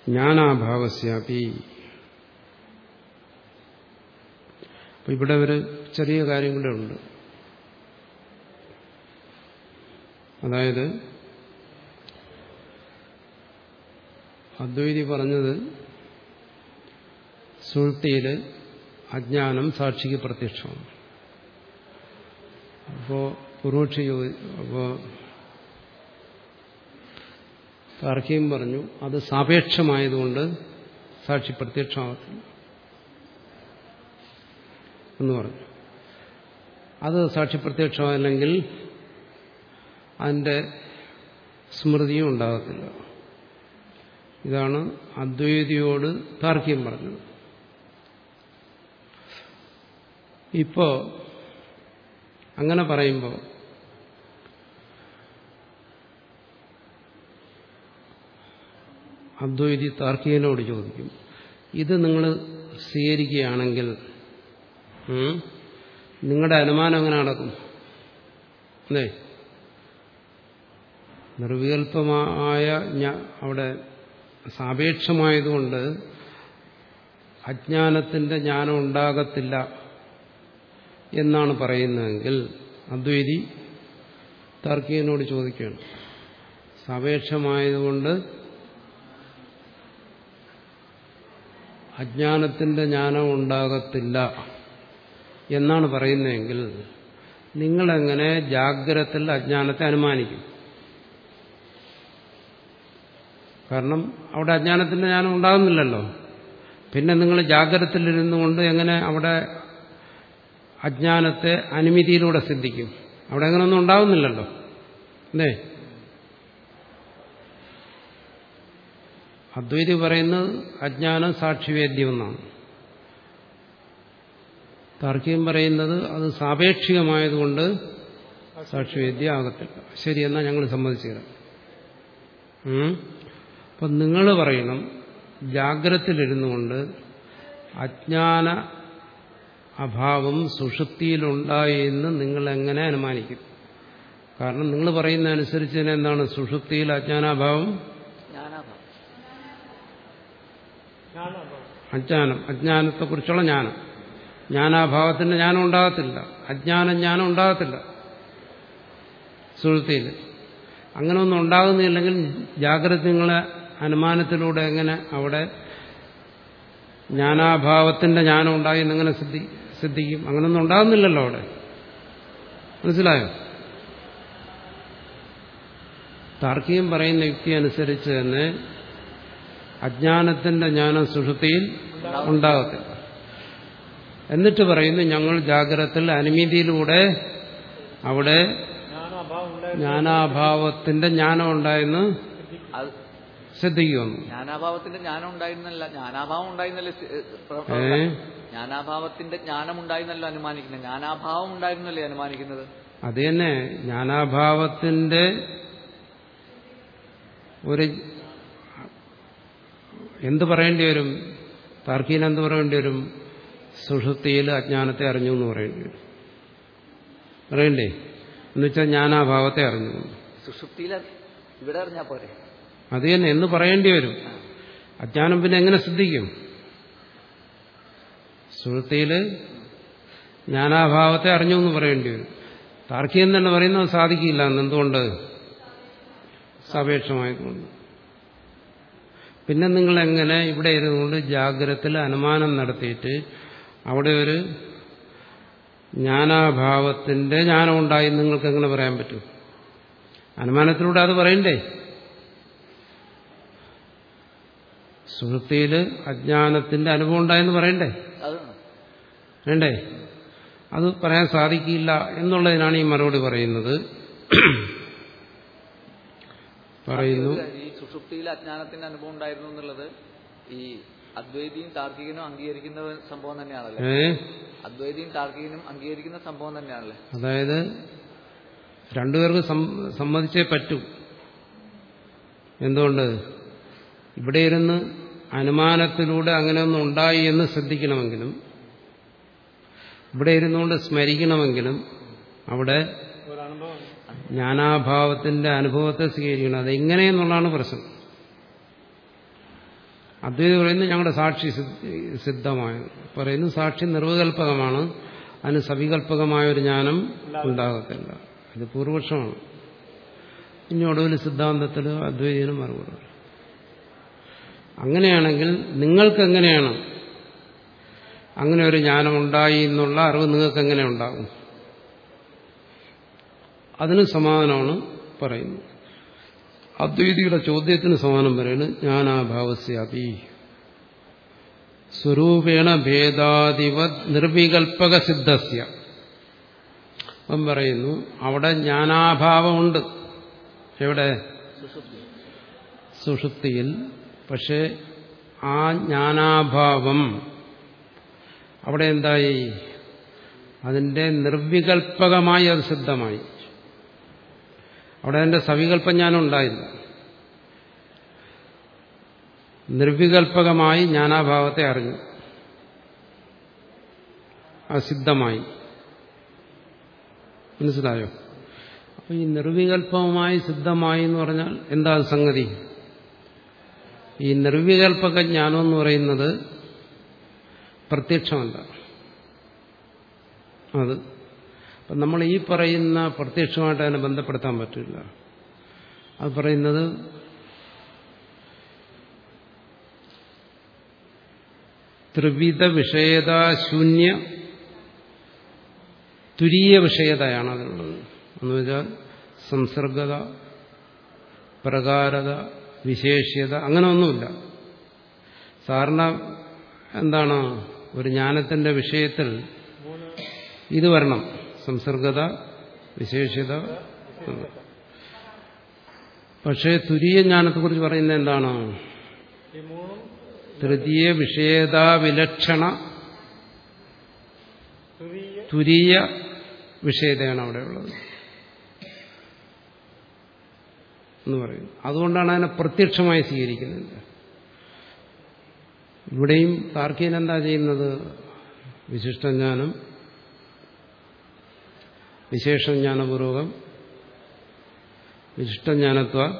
ജ്ഞാനാഭാവശ്യാപി അപ്പൊ ഇവിടെ ഒരു ചെറിയ കാര്യം കൂടെ ഉണ്ട്. അതായത് അദ്വൈതി പറഞ്ഞത് സുഹൃത്തിയിൽ അജ്ഞാനം സാക്ഷിക്ക് പ്രത്യക്ഷമാണ്. അപ്പോ പുരോക്ഷി അപ്പോ താർക്കികം പറഞ്ഞു അത് സാപേക്ഷമായതുകൊണ്ട് സാക്ഷി പ്രത്യക്ഷമാകത്തില്ല എന്ന് പറഞ്ഞു. അത് സാക്ഷി പ്രത്യക്ഷമല്ലെങ്കിൽ അതിന്റെ സ്മൃതിയും ഉണ്ടാകത്തില്ല. ഇതാണ് അദ്വൈതിയോട് താർക്കികം പറഞ്ഞത്. ഇപ്പോ അങ്ങനെ പറയുമ്പോൾ അദ്വൈതി താർക്കികനോട് ചോദിക്കും ഇത് നിങ്ങൾ സ്വീകരിക്കുകയാണെങ്കിൽ നിങ്ങളുടെ അനുമാനം എങ്ങനെ നടക്കും? അല്ലേ? നിർവികൽപമായ ഞ- അവിടെ സാപേക്ഷമായതുകൊണ്ട് അജ്ഞാനത്തിന്റെ ജ്ഞാനം ഉണ്ടാകത്തില്ല. എന്നാണ് പറയുന്നതെങ്കിൽ അദ്വൈതി താർക്കികനോട് ചോദിക്കുകയാണ്. സപേക്ഷമായതുകൊണ്ട് അജ്ഞാനത്തിന്റെ ജ്ഞാനം ഉണ്ടാകത്തില്ല എന്നാണ് പറയുന്നതെങ്കിൽ നിങ്ങളെങ്ങനെ ജാഗ്രതത്തിൽ അജ്ഞാനത്തെ അനുമാനിക്കും? കാരണം അവിടെ അജ്ഞാനത്തിന്റെ ജ്ഞാനം ഉണ്ടാകുന്നില്ലല്ലോ. പിന്നെ നിങ്ങൾ ജാഗ്രതത്തിലിരുന്നു കൊണ്ട് എങ്ങനെ അവിടെ അജ്ഞാനത്തെ അനുമതിയിലൂടെ സിദ്ധിക്കും. അവിടെ അങ്ങനൊന്നും ഉണ്ടാവുന്നില്ലല്ലോ. അല്ലേ? അദ്വൈതി പറയുന്നത് അജ്ഞാനം സാക്ഷിവേദ്യം എന്നാണ്. താർക്കികം പറയുന്നത് അത് സാപേക്ഷികമായതുകൊണ്ട് സാക്ഷിവേദ്യം ആകത്തില്ല. ശരി എന്നാൽ ഞങ്ങൾ സമ്മതിച്ചു തരാം അപ്പം നിങ്ങൾ പറയണം ജാഗ്രതയിലിരുന്നു കൊണ്ട് അജ്ഞാന അഭാവം സുഷുപ്തിയിലുണ്ടായി എന്ന് നിങ്ങൾ എങ്ങനെ അനുമാനിക്കും? കാരണം നിങ്ങൾ പറയുന്ന അനുസരിച്ച് തന്നെ എന്താണ്? സുഷുപ്തിയിൽ അജ്ഞാനാഭാവം? ജ്ഞാനാഭാവം ജ്ഞാനാഭാവം അജ്ഞാനം. അജ്ഞാനത്തെക്കുറിച്ചുള്ള ജ്ഞാനം. ജ്ഞാനാഭാവത്തിന്റെ ജ്ഞാനം ഉണ്ടാകത്തില്ല. അജ്ഞാനം ജ്ഞാനം ഉണ്ടാകത്തില്ല. സുഹൃത്തിയിൽ അങ്ങനെ ഒന്നും ഉണ്ടാകുന്നില്ലെങ്കിൽ ജാഗ്രത നിങ്ങളെ അനുമാനത്തിലൂടെ എങ്ങനെ അവിടെ ജ്ഞാനാഭാവത്തിന്റെ ജ്ഞാനം ഉണ്ടായി എന്നെങ്ങനെ സിദ്ധി സിദ്ധിക്കും അങ്ങനൊന്നും ഉണ്ടാകുന്നില്ലല്ലോ അവിടെ. മനസ്സിലായോ? താർക്കികം പറയുന്ന വ്യക്തി അനുസരിച്ച് തന്നെ അജ്ഞാനത്തിന്റെ ജ്ഞാനം സുഷുതിയിൽ ഉണ്ടാകത്തില്ല എന്നിട്ട് പറയുന്നു ഞങ്ങൾ ജാഗ്രതത്തിൽ അനുമതിയിലൂടെ അവിടെ ജ്ഞാനാഭാവത്തിന്റെ ജ്ഞാനം ഉണ്ടായെന്ന് അത് ശ്രദ്ധിക്കുമെന്ന് ജ്ഞാനാഭാവത്തിന്റെ ജ്ഞാനം ഉണ്ടായിരുന്നല്ല ജ്ഞാനാഭാവം ഉണ്ടായിരുന്നല്ലേ ജ്ഞാനാഭാവത്തിന്റെ ജ്ഞാനം ഉണ്ടായിരുന്നല്ലോ അനുമാനിക്കുന്നത്. ജ്ഞാനാഭാവം ഉണ്ടായിരുന്നല്ലേ അനുമാനിക്കുന്നത്? അത് തന്നെ. ജ്ഞാനാഭാവത്തിന്റെ ഒരു എന്ത് പറയേണ്ടി വരും? താർക്കീന എന്ത് പറയേണ്ടി വരും? സുഷുപ്തിയിൽ അജ്ഞാനത്തെ അറിഞ്ഞു എന്ന് പറയേണ്ടി വരും. പറയണ്ടേ? എന്നുവെച്ചാൽ ജ്ഞാനാഭാവത്തെ അറിഞ്ഞു. സുഷുപ്തിയിൽ ഇവിടെ അറിഞ്ഞാ പോരെ? അത് തന്നെ എന്ന് പറയേണ്ടി വരും. അജ്ഞാനം പിന്നെ എങ്ങനെ ശ്രദ്ധിക്കും സുഹൃത്തിയിൽ ജ്ഞാനാഭാവത്തെ അറിഞ്ഞു എന്ന് പറയേണ്ടി വരും. താർക്കികം തന്നെ പറയുന്നത് സാധിക്കില്ല എന്തുകൊണ്ട്? സാപേക്ഷമായതുകൊണ്ട്. പിന്നെ നിങ്ങൾ എങ്ങനെ ഇവിടെ ഇരുന്നുകൊണ്ട് ജാഗ്രത്തിൽ അനുമാനം നടത്തിയിട്ട് അവിടെ ഒരു ജ്ഞാനാഭാവത്തിന്റെ ജ്ഞാനം ഉണ്ടായി നിങ്ങൾക്ക് എങ്ങനെ പറയാൻ പറ്റും? അനുമാനത്തിലൂടെ അത് പറയണ്ടേ? സുഹൃത്തിയിൽ അജ്ഞാനത്തിന്റെ അനുഭവം ഉണ്ടായെന്ന് പറയണ്ടേ? വേണ്ടേ? അത് പറയാൻ സാധിക്കില്ല എന്നുള്ളതിനാണ് ഈ മറുപടി പറയുന്നത്. പറയുന്നു. ഈ സുഷുപ്തിയിൽ അജ്ഞാനത്തിന്റെ അനുഭവം ഉണ്ടായിരുന്നു എന്നുള്ളത് ഈ അദ്വൈതിയും താർക്കികനും അംഗീകരിക്കുന്ന സംഭവം തന്നെയാണല്ലേ? അദ്വൈതിയും താർക്കികനും അംഗീകരിക്കുന്ന സംഭവം തന്നെയാണല്ലേ? അതായത് രണ്ടുപേർക്ക് സമ്മതിച്ചേ പറ്റൂ. എന്തുകൊണ്ട്? ഇവിടെ ഇരുന്ന് അനുമാനത്തിലൂടെ അങ്ങനെ അങ്ങനെയൊന്നും ഉണ്ടായി എന്ന് ശ്രദ്ധിക്കണമെങ്കിലും ഇവിടെ ഇരുന്നുകൊണ്ട് സ്മരിക്കണമെങ്കിലും അവിടെ ജ്ഞാനാഭാവത്തിന്റെ അനുഭവത്തെ സ്വീകരിക്കണം. അതെങ്ങനെയെന്നുള്ളതാണ് പ്രശ്നം. അദ്വൈതം പറയുന്നത് ഞങ്ങളുടെ സാക്ഷി സിദ്ധമായ പറയുന്നു സാക്ഷി നിർവകൽപ്പകമാണ് അതിന് സവികൽപകമായ ഒരു ജ്ഞാനം ഉണ്ടാകത്തില്ല. ഇത് പൂർവപക്ഷമാണ്. ഇനി ഒടുവിൽ സിദ്ധാന്തത്തിൽ അദ്വൈതിന് മറുപടി. അങ്ങനെയാണെങ്കിൽ നിങ്ങൾക്ക് എങ്ങനെയാണ് അങ്ങനെ ഒരു ജ്ഞാനം ഉണ്ടായി എന്നുള്ള അറിവ് നിങ്ങൾക്ക് എങ്ങനെ ഉണ്ടാകും? അതിന് സമാധാനമാണ് പറയുന്നത്. അദ്വൈതിയുടെ ചോദ്യത്തിന് സമാനം പറയുന്നത് ജ്ഞാനാഭാവസ്യാപി. സ്വരൂപേണ ഭേദാധിപ നിർവികൽപക സിദ്ധസ്യ അപ്പം പറയുന്നു അവിടെ ജ്ഞാനാഭാവമുണ്ട്. എവിടെ? സുഷുപ്തി സുഷുപ്തിയിൽ. പക്ഷെ ആ ജ്ഞാനാഭാവം അവിടെ എന്തായി? അതിന്റെ നിർവികൽപകമായി അത് സിദ്ധമായി. അവിടെ അതിന്റെ സവികൽപ്പജ്ഞാനം ഉണ്ടായില്ല നിർവികൽപകമായി ജ്ഞാനാഭാവത്തെ അറിഞ്ഞു. അസിദ്ധമായി മനസ്സിലായോ? അപ്പൊ ഈ നിർവികൽപമായി സിദ്ധമായി എന്ന് പറഞ്ഞാൽ എന്താ സംഗതി? ഈ നിർവികൽപ്പക ജ്ഞാനം എന്ന് പറയുന്നത് പ്രത്യക്ഷമല്ല. അത് അപ്പം നമ്മൾ ഈ പറയുന്ന പ്രത്യക്ഷമായിട്ട് അതിനെ ബന്ധപ്പെടുത്താൻ പറ്റില്ല. അത് പറയുന്നത് ത്രിവിധ വിഷയതാശൂന്യ തുരീയ വിഷയതയാണ് അതിനുള്ളത് എന്നുവെച്ചാൽ സംസർഗത പ്രകാരത വിശേഷ്യത അങ്ങനെ ഒന്നുമില്ല സാറിന് എന്താണ് ഒരു ജ്ഞാനത്തിന്റെ വിഷയത്തിൽ ഇത് വരണം. സംസർഗത വിശേഷ്യത. പക്ഷേ തുരീയ ജ്ഞാനത്തെക്കുറിച്ച് പറയുന്നത് എന്താണ്? തൃതീയ വിഷയതാവിലക്ഷണ വിലക്ഷണ തുരീയ തുരീയ വിഷയതയാണ് അവിടെ ഉള്ളത് എന്ന് പറയുന്നു. അതുകൊണ്ടാണ് അതിനെ പ്രത്യക്ഷമായി സ്വീകരിക്കുന്നത്. ഇവിടെയും താർക്കീൻ എന്താ ചെയ്യുന്നത്? വിശിഷ്ടജ്ഞാനം വിശേഷജ്ഞാനപൂർവകം വിശിഷ്ടജ്ഞാനത്വ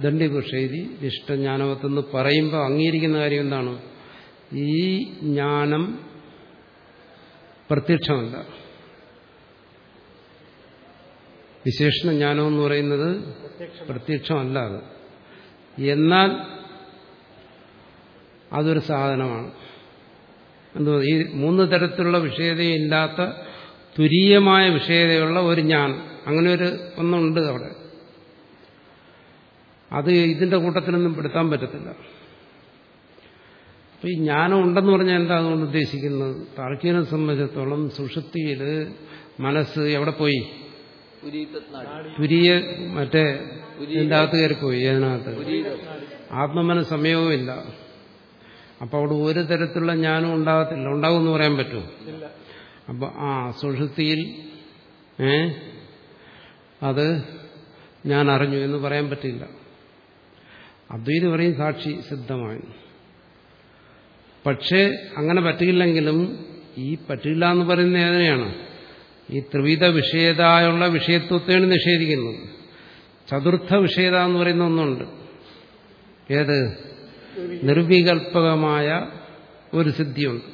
ദണ്ഡിപുഷേതി വിശിഷ്ടജ്ഞാനവത്തെന്ന് പറയുമ്പോൾ അംഗീകരിക്കുന്ന കാര്യം എന്താണ്? ഈ ജ്ഞാനം പ്രത്യക്ഷമല്ല. വിശേഷണ ജ്ഞാനം എന്ന് പറയുന്നത് പ്രത്യക്ഷമല്ല അത്. എന്നാൽ അതൊരു സാധനമാണ്. എന്തോ ഈ മൂന്ന് തരത്തിലുള്ള വിഷയതയില്ലാത്ത തുരീയമായ വിഷയതയുള്ള ഒരു ജ്ഞാനം. അങ്ങനെ ഒരു ഒന്നുണ്ട് അവിടെ. അത് ഇതിന്റെ കൂട്ടത്തിലൊന്നും പെടുത്താൻ പറ്റത്തില്ല. അപ്പൊ ഈ ജ്ഞാനം ഉണ്ടെന്ന് പറഞ്ഞാൽ എന്താ അതുകൊണ്ട് ഉദ്ദേശിക്കുന്നത്? താർക്കീനെ സംബന്ധിച്ചിടത്തോളം സുഷുപ്തിയിൽ മനസ്സ് എവിടെ പോയി? തുരിയ മറ്റേ ഇതിന്റെ അകത്ത് കയറിപ്പോയി അതിനകത്ത് ആത്മമന സമയവുമില്ല. അപ്പൊ അവിടെ ഒരു തരത്തിലുള്ള ജ്ഞാനം ഉണ്ടാകത്തില്ല. ഉണ്ടാവും എന്ന് പറയാൻ പറ്റുമോ? അപ്പൊ ആ സുഷുതിയിൽ ഏ അത് ഞാൻ അറിഞ്ഞു എന്ന് പറയാൻ പറ്റില്ല. അദ്വൈത് പറയും സാക്ഷി സിദ്ധമായി പക്ഷേ അങ്ങനെ പറ്റില്ലെങ്കിലും ഈ പറ്റില്ല എന്ന് പറയുന്നത് ഏതിനെയാണ്? ഈ ത്രിവിധ വിഷയതായുള്ള വിഷയത്വത്തെയാണ് നിഷേധിക്കുന്നത്. ചതുർത്ഥ വിഷയത എന്ന് പറയുന്ന ഒന്നുണ്ട്. ഏത്? നിർവികൽപകമായ ഒരു സിദ്ധിയുണ്ട്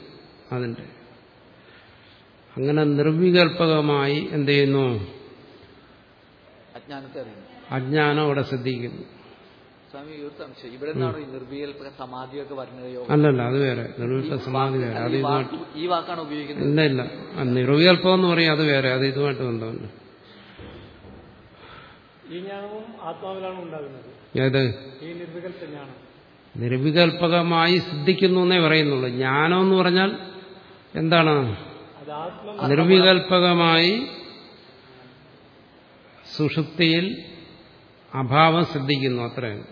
അതിന്റെ. അങ്ങനെ നിർവികൽപകമായി എന്ത് ചെയ്യുന്നു? അജ്ഞാനം അവിടെ സിദ്ധിക്കുന്നു. സ്വാമി ഈ ഒരു സംശയം. ഇവിടെ നിന്നാണ് ഈ നിർവികൽപക സമാധിയൊക്കെ വരുന്നത് അല്ലല്ല അത് വേറെ. നിർവികൽപ സമാധി വേറെ. അത് ഈ ഇതുമായിട്ട് വാക്കാണ് ഉപയോഗിക്കുന്നത്? ഇല്ല ഇല്ല. നിർവികൽപ്പം എന്ന് പറയും അത് വേറെ. അത് ഇതുമായിട്ട് ബന്ധമുണ്ട്. ഈ ജ്ഞാനവും ആത്മാവിലാണ് ഉണ്ടാകുന്നത്. ഏത്? ഈ ജ്ഞാനം നിർവികൽപകമായി സിദ്ധിക്കുന്നു എന്നേ പറയുന്നുള്ളൂ. ജ്ഞാനം എന്ന് പറഞ്ഞാൽ എന്താണ്? നിർവികൽപകമായി സുഷുപ്തിയിൽ അഭാവം സിദ്ധിക്കുന്നു അത്രയാണ്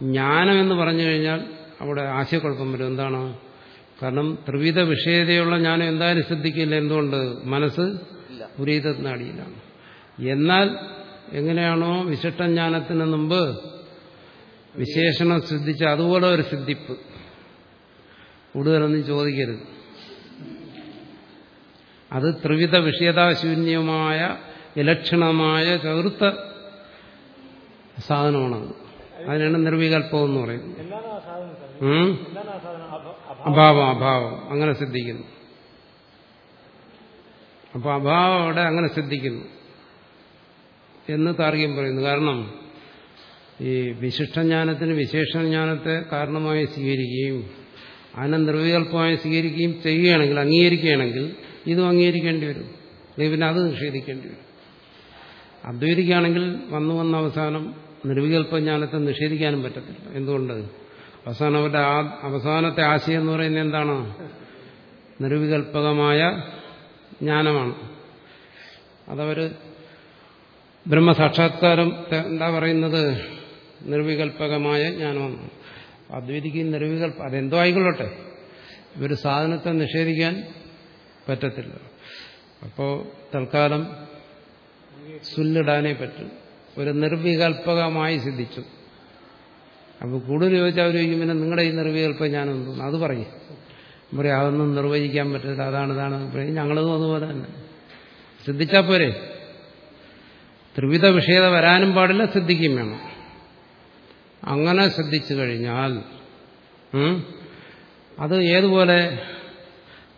ജ്ഞാനം എന്ന് പറഞ്ഞു കഴിഞ്ഞാൽ അവിടെ ആശയക്കുഴപ്പം വരും. എന്താണ്? കാരണം ത്രിവിധ വിഷയതയുള്ള ജ്ഞാനം എന്തായാലും ശ്രദ്ധിക്കില്ല. എന്തുകൊണ്ട്? മനസ്സ് ഇല്ല. പുരീതനാടിയിലാണ് എന്നാൽ എങ്ങനെയാണോ വിശിഷ്ടജ്ഞാനത്തിന് മുമ്പ് വിശേഷണം ശ്രദ്ധിച്ച അതുപോലെ ഒരു സിദ്ധിപ്പ്. കൂടുതലൊന്നും ചോദിക്കരുത്. അത് ത്രിവിധ വിഷയതാശൂന്യമായ വിലക്ഷണമായ ചതുർത്ഥ സാധനമാണത് അതിനാണ് നിർവികല്പം എന്ന് പറയുന്നത് അഭാവം. അഭാവം അങ്ങനെ സിദ്ധിക്കുന്നു. അപ്പൊ അഭാവം അവിടെ അങ്ങനെ സിദ്ധിക്കുന്നു. എന്ന് താർഗ്യം പറയുന്നു. കാരണം ഈ വിശിഷ്ടജ്ഞാനത്തിന് വിശേഷജ്ഞാനത്തെ കാരണമായി സ്വീകരിക്കുകയും അതിനെ നിർവികല്പമായി സ്വീകരിക്കുകയും ചെയ്യുകയാണെങ്കിൽ അംഗീകരിക്കുകയാണെങ്കിൽ ഇതും അംഗീകരിക്കേണ്ടി വരും. അല്ലെങ്കിൽ പിന്നെ അത് നിഷേധിക്കേണ്ടി വരും. അദ്വൈതിക്കാണെങ്കിൽ വന്നു വന്ന അവസാനം നിർവികല്പജ്ഞാനത്തെ നിഷേധിക്കാനും പറ്റത്തില്ല. എന്തുകൊണ്ട്? അവസാനം അവരുടെ അവസാനത്തെ ആശയം എന്ന് പറയുന്നത് എന്താണ്? നിർവികല്പകമായ ജ്ഞാനമാണ്. അതവർ ബ്രഹ്മസാക്ഷാത്കാരം എന്താ പറയുന്നത്? നിർവികല്പകമായ ജ്ഞാനമാണ്. അദ്വൈതിക്ക് നിർവികല്പ അതെന്തോ ആയിക്കൊള്ളട്ടെ. ഇവർ സാധനത്തെ നിഷേധിക്കാൻ പറ്റത്തില്ല. അപ്പോൾ തൽക്കാലം സുല്ലിടാനേ പറ്റും. ഒരു നിർവികൽപകമായി സിദ്ധിച്ചു. അപ്പോൾ കൂടുതൽ ചോദിച്ചാൽ അവർ ചോദിക്കും പിന്നെ നിങ്ങളുടെ ഈ നിർവികൽപ്പം ഞാൻ തോന്നുന്നു അത് പറയും. പറയും അതൊന്നും നിർവചിക്കാൻ പറ്റില്ല അതാണ് ഇതാണ്. പറയും ഞങ്ങളതും അതുപോലെ തന്നെ. സിദ്ധിച്ചാൽ പോരെ? ത്രിവിധ വിഷയത വരാനും പാടില്ല സിദ്ധിക്കും വേണം. അങ്ങനെ ശ്രദ്ധിച്ചു കഴിഞ്ഞാൽ അത് ഏതുപോലെ?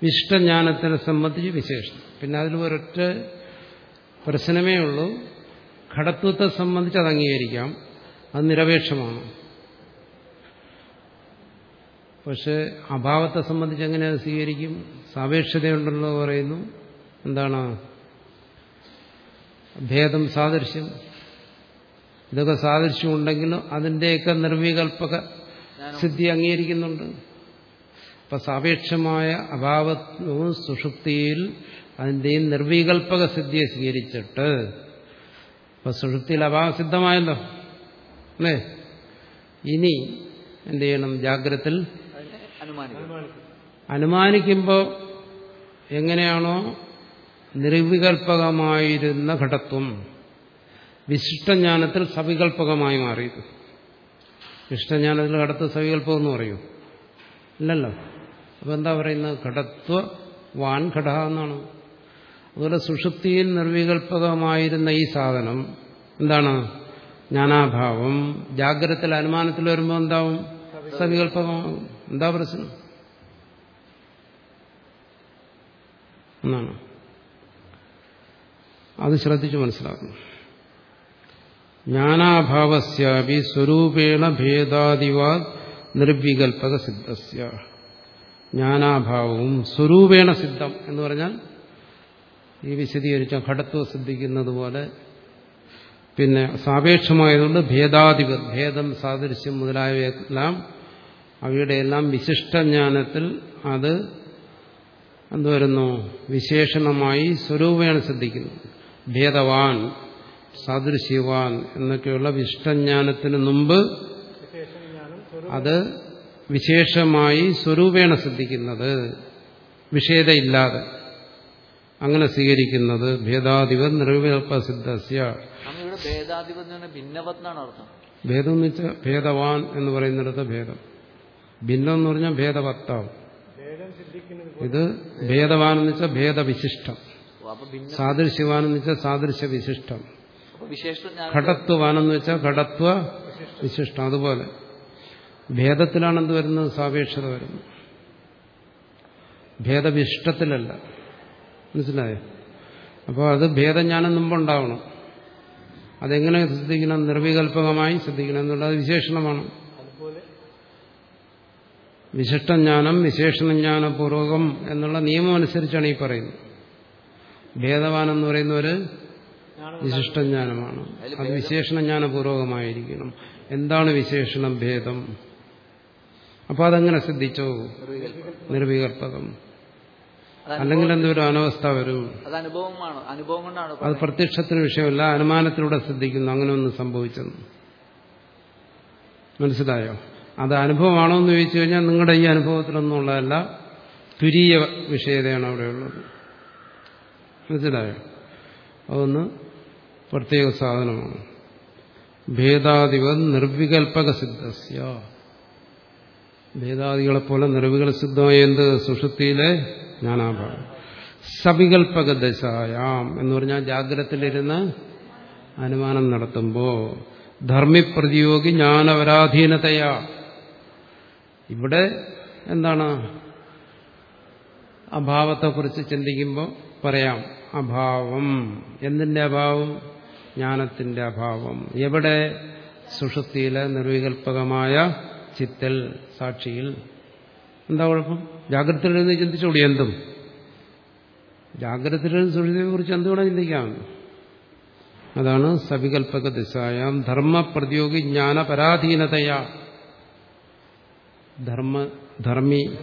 വിശിഷ്ടജ്ഞാനത്തിനെ സംബന്ധിച്ച് വിശേഷം പിന്നെ അതിൽ ഒരൊറ്റ പ്രശ്നമേ ഉള്ളൂ. ഘടത്വത്തെ സംബന്ധിച്ച് അത് അംഗീകരിക്കാം അത് നിരപേക്ഷമാണ്. പക്ഷെ അഭാവത്തെ സംബന്ധിച്ച് എങ്ങനെ അത് സ്വീകരിക്കും? സാപേക്ഷതയുണ്ടല്ലോ പറയുന്നു. എന്താണ്? ഭേദം സാദൃശ്യം. ഇതൊക്കെ സാദൃശ്യം ഉണ്ടെങ്കിലും അതിന്റെയൊക്കെ നിർവികൽപ്പക സിദ്ധി അംഗീകരിക്കുന്നുണ്ട്. അപ്പൊ സാപേക്ഷമായ അഭാവവും സുഷുപ്തിയിൽ അതിന്റെയും നിർവികൽപ്പക സിദ്ധിയെ സ്വീകരിച്ചിട്ട് അപ്പൊ സുഷുപ്തിയിൽ അഭാവസിദ്ധമായല്ലോ അല്ലേ? ഇനി എന്ത് ചെയ്യണം? ജാഗ്രത്തിൽ അനുമാനിക്കുമ്പോ അനുമാനിക്കുമ്പോൾ എങ്ങനെയാണോ നിർവികൽപകമായിരുന്ന ഘടത്വം വിശിഷ്ടജ്ഞാനത്തിൽ സവികൽപകമായി മാറിയത്. വിശിഷ്ടജ്ഞാനത്തിൽ ഘടത്വ സവികൽപ്പം എന്ന് പറയൂ. ഇല്ലല്ലോ. അപ്പൊ എന്താ പറയുന്നത്? ഘടത്വ വാൻ ഘട എന്നാണ്. അതുപോലെ സുഷുപ്തിയിൽ നിർവികൽപകമായിരുന്ന ഈ സാധനം എന്താണ്? ജ്ഞാനാഭാവം. ജാഗ്രതത്തിൽ അനുമാനത്തിൽ വരുമ്പോൾ എന്താവും? സവികൽപകമാകും എന്താ പ്രശ്നം? എന്നാണ്. അത് ശ്രദ്ധിച്ച് മനസ്സിലാക്കണം. ജ്ഞാനാഭാവസ്യാപി സ്വരൂപേണ ഭേദാദിവാ നിർവികൽപക സിദ്ധസ്യ ജ്ഞാനാഭാവവും സ്വരൂപേണ സിദ്ധം എന്ന് പറഞ്ഞാൽ ഈ വിശദീകരിച്ച ഘടത്വം സിദ്ധിക്കുന്നത് പോലെ പിന്നെ സാപേക്ഷമായതുകൊണ്ട് ഭേദാധിപ ഭേദം സാദൃശ്യം മുതലായവയെല്ലാം അവയുടെ എല്ലാം വിശിഷ്ടജ്ഞാനത്തിൽ അത് എന്തുവരുന്നു വിശേഷണമായി സ്വരൂപേണ സിദ്ധിക്കുന്നു. ഭേദവാൻ സാദൃശ്യവാൻ എന്നൊക്കെയുള്ള വിശിഷ്ടജ്ഞാനത്തിന് മുമ്പ് അത് വിശേഷമായി സ്വരൂപേണ ശ്രദ്ധിക്കുന്നത് വിഷയതയില്ലാതെ അങ്ങനെ സ്വീകരിക്കുന്നത് ഭേദാധിപ നിർവികൽപ്പസിദ്ധസ്യ. ഭേദം എന്ന് വെച്ചാൽ ഭേദവാൻ എന്ന് പറയുന്നിടത്ത് ഭേദം. ഭിന്നം എന്ന് പറഞ്ഞാൽ ഭേദവത്താവ് ഇത് ഭേദവാൻ എന്ന് വെച്ചാൽ ഭേദവിശിഷ്ടം. സാദൃശ്യവാൻ എന്ന് വെച്ചാൽ സാദൃശ്യ വിശിഷ്ടം ഘടത്വവാൻ എന്ന് വെച്ചാൽ ഘടത്വ വിശിഷ്ടം. അതുപോലെ ഭേദത്തിലാണ് എന്ത് വരുന്നത്? സാപേക്ഷത വരുന്നത്. ഭേദവിശിഷ്ടത്തിലല്ല മനസ്സിലായോ? അപ്പോൾ അത് ഭേദജ്ഞാനം മുമ്പുണ്ടാവണം അതെങ്ങനെ ശ്രദ്ധിക്കണം? നിർവികൽപകമായി ശ്രദ്ധിക്കണം എന്നുള്ളത് വിശേഷണമാണ്. വിശിഷ്ടജ്ഞാനം വിശേഷണജ്ഞാനപൂർവകം എന്നുള്ള നിയമം അനുസരിച്ചാണ് ഈ പറയുന്നത്. ഭേദവാൻ എന്ന് പറയുന്ന ഒരു വിശിഷ്ടജ്ഞാനമാണ്. അത് വിശേഷണജ്ഞാനപൂർവകമായിരിക്കണം എന്താണ് വിശേഷണം? ഭേദം. അപ്പോൾ അതെങ്ങനെ ശ്രദ്ധിച്ചോ? നിർവികൽപകം അല്ലെങ്കിൽ എന്തൊരു അനവസ്ഥ വരും? അത് അനുഭവമാണ് അനുഭവം കൊണ്ടാണ് അത്. പ്രത്യക്ഷത്തിന് വിഷയമല്ല അനുമാനത്തിലൂടെ ശ്രദ്ധിക്കുന്നു അങ്ങനെ ഒന്നും സംഭവിച്ചെന്ന്. മനസ്സിലായോ? അത് അനുഭവമാണോ എന്ന് ചോദിച്ചു കഴിഞ്ഞാൽ നിങ്ങളുടെ ഈ അനുഭവത്തിലൊന്നും ഉള്ളതല്ല തുരീയ വിഷയതയാണ് അവിടെയുള്ളത് മനസ്സിലായോ? അതൊന്ന് പ്രത്യേക സാധനമാണ്. ഭേദാധിപ നിർവികൽപക സിദ്ധസ്യ. ഭേദാദികളെപ്പോലെ നിർവികൽ സിദ്ധമായ എന്ത് സുഷുപ്തിയിലെ ജ്ഞാനാഭാവം. സവികൽപ്പക ദശായാം എന്ന് പറഞ്ഞാൽ ജാഗ്രതത്തിലിരുന്ന് അനുമാനം നടത്തുമ്പോൾ ധർമ്മിപ്രതിയോഗി ജ്ഞാനപരാധീനതയാ ഇവിടെ എന്താണ്? അഭാവത്തെക്കുറിച്ച് ചിന്തിക്കുമ്പോൾ പറയാം അഭാവം. എന്തിന്റെ അഭാവം? ജ്ഞാനത്തിന്റെ അഭാവം. എവിടെ സുഷുപ്തിയിലെ നിർവികൽപകമായ ചിത്തൽ സാക്ഷിയിൽ എന്താ കുഴപ്പം? ജാഗ്രതയിൽ നിന്ന് ചിന്തിച്ചോളി എന്തും. ജാഗ്രതയിൽ സുഷുതിയെ കുറിച്ച് എന്തുകൂടെ ചിന്തിക്കാമെന്ന് അതാണ് സവികൽപക ദിശായാം ധർമ്മപ്രതിയോഗി ജ്ഞാനപരാധീനതയാ. ധർമ്മ ധർമ്മി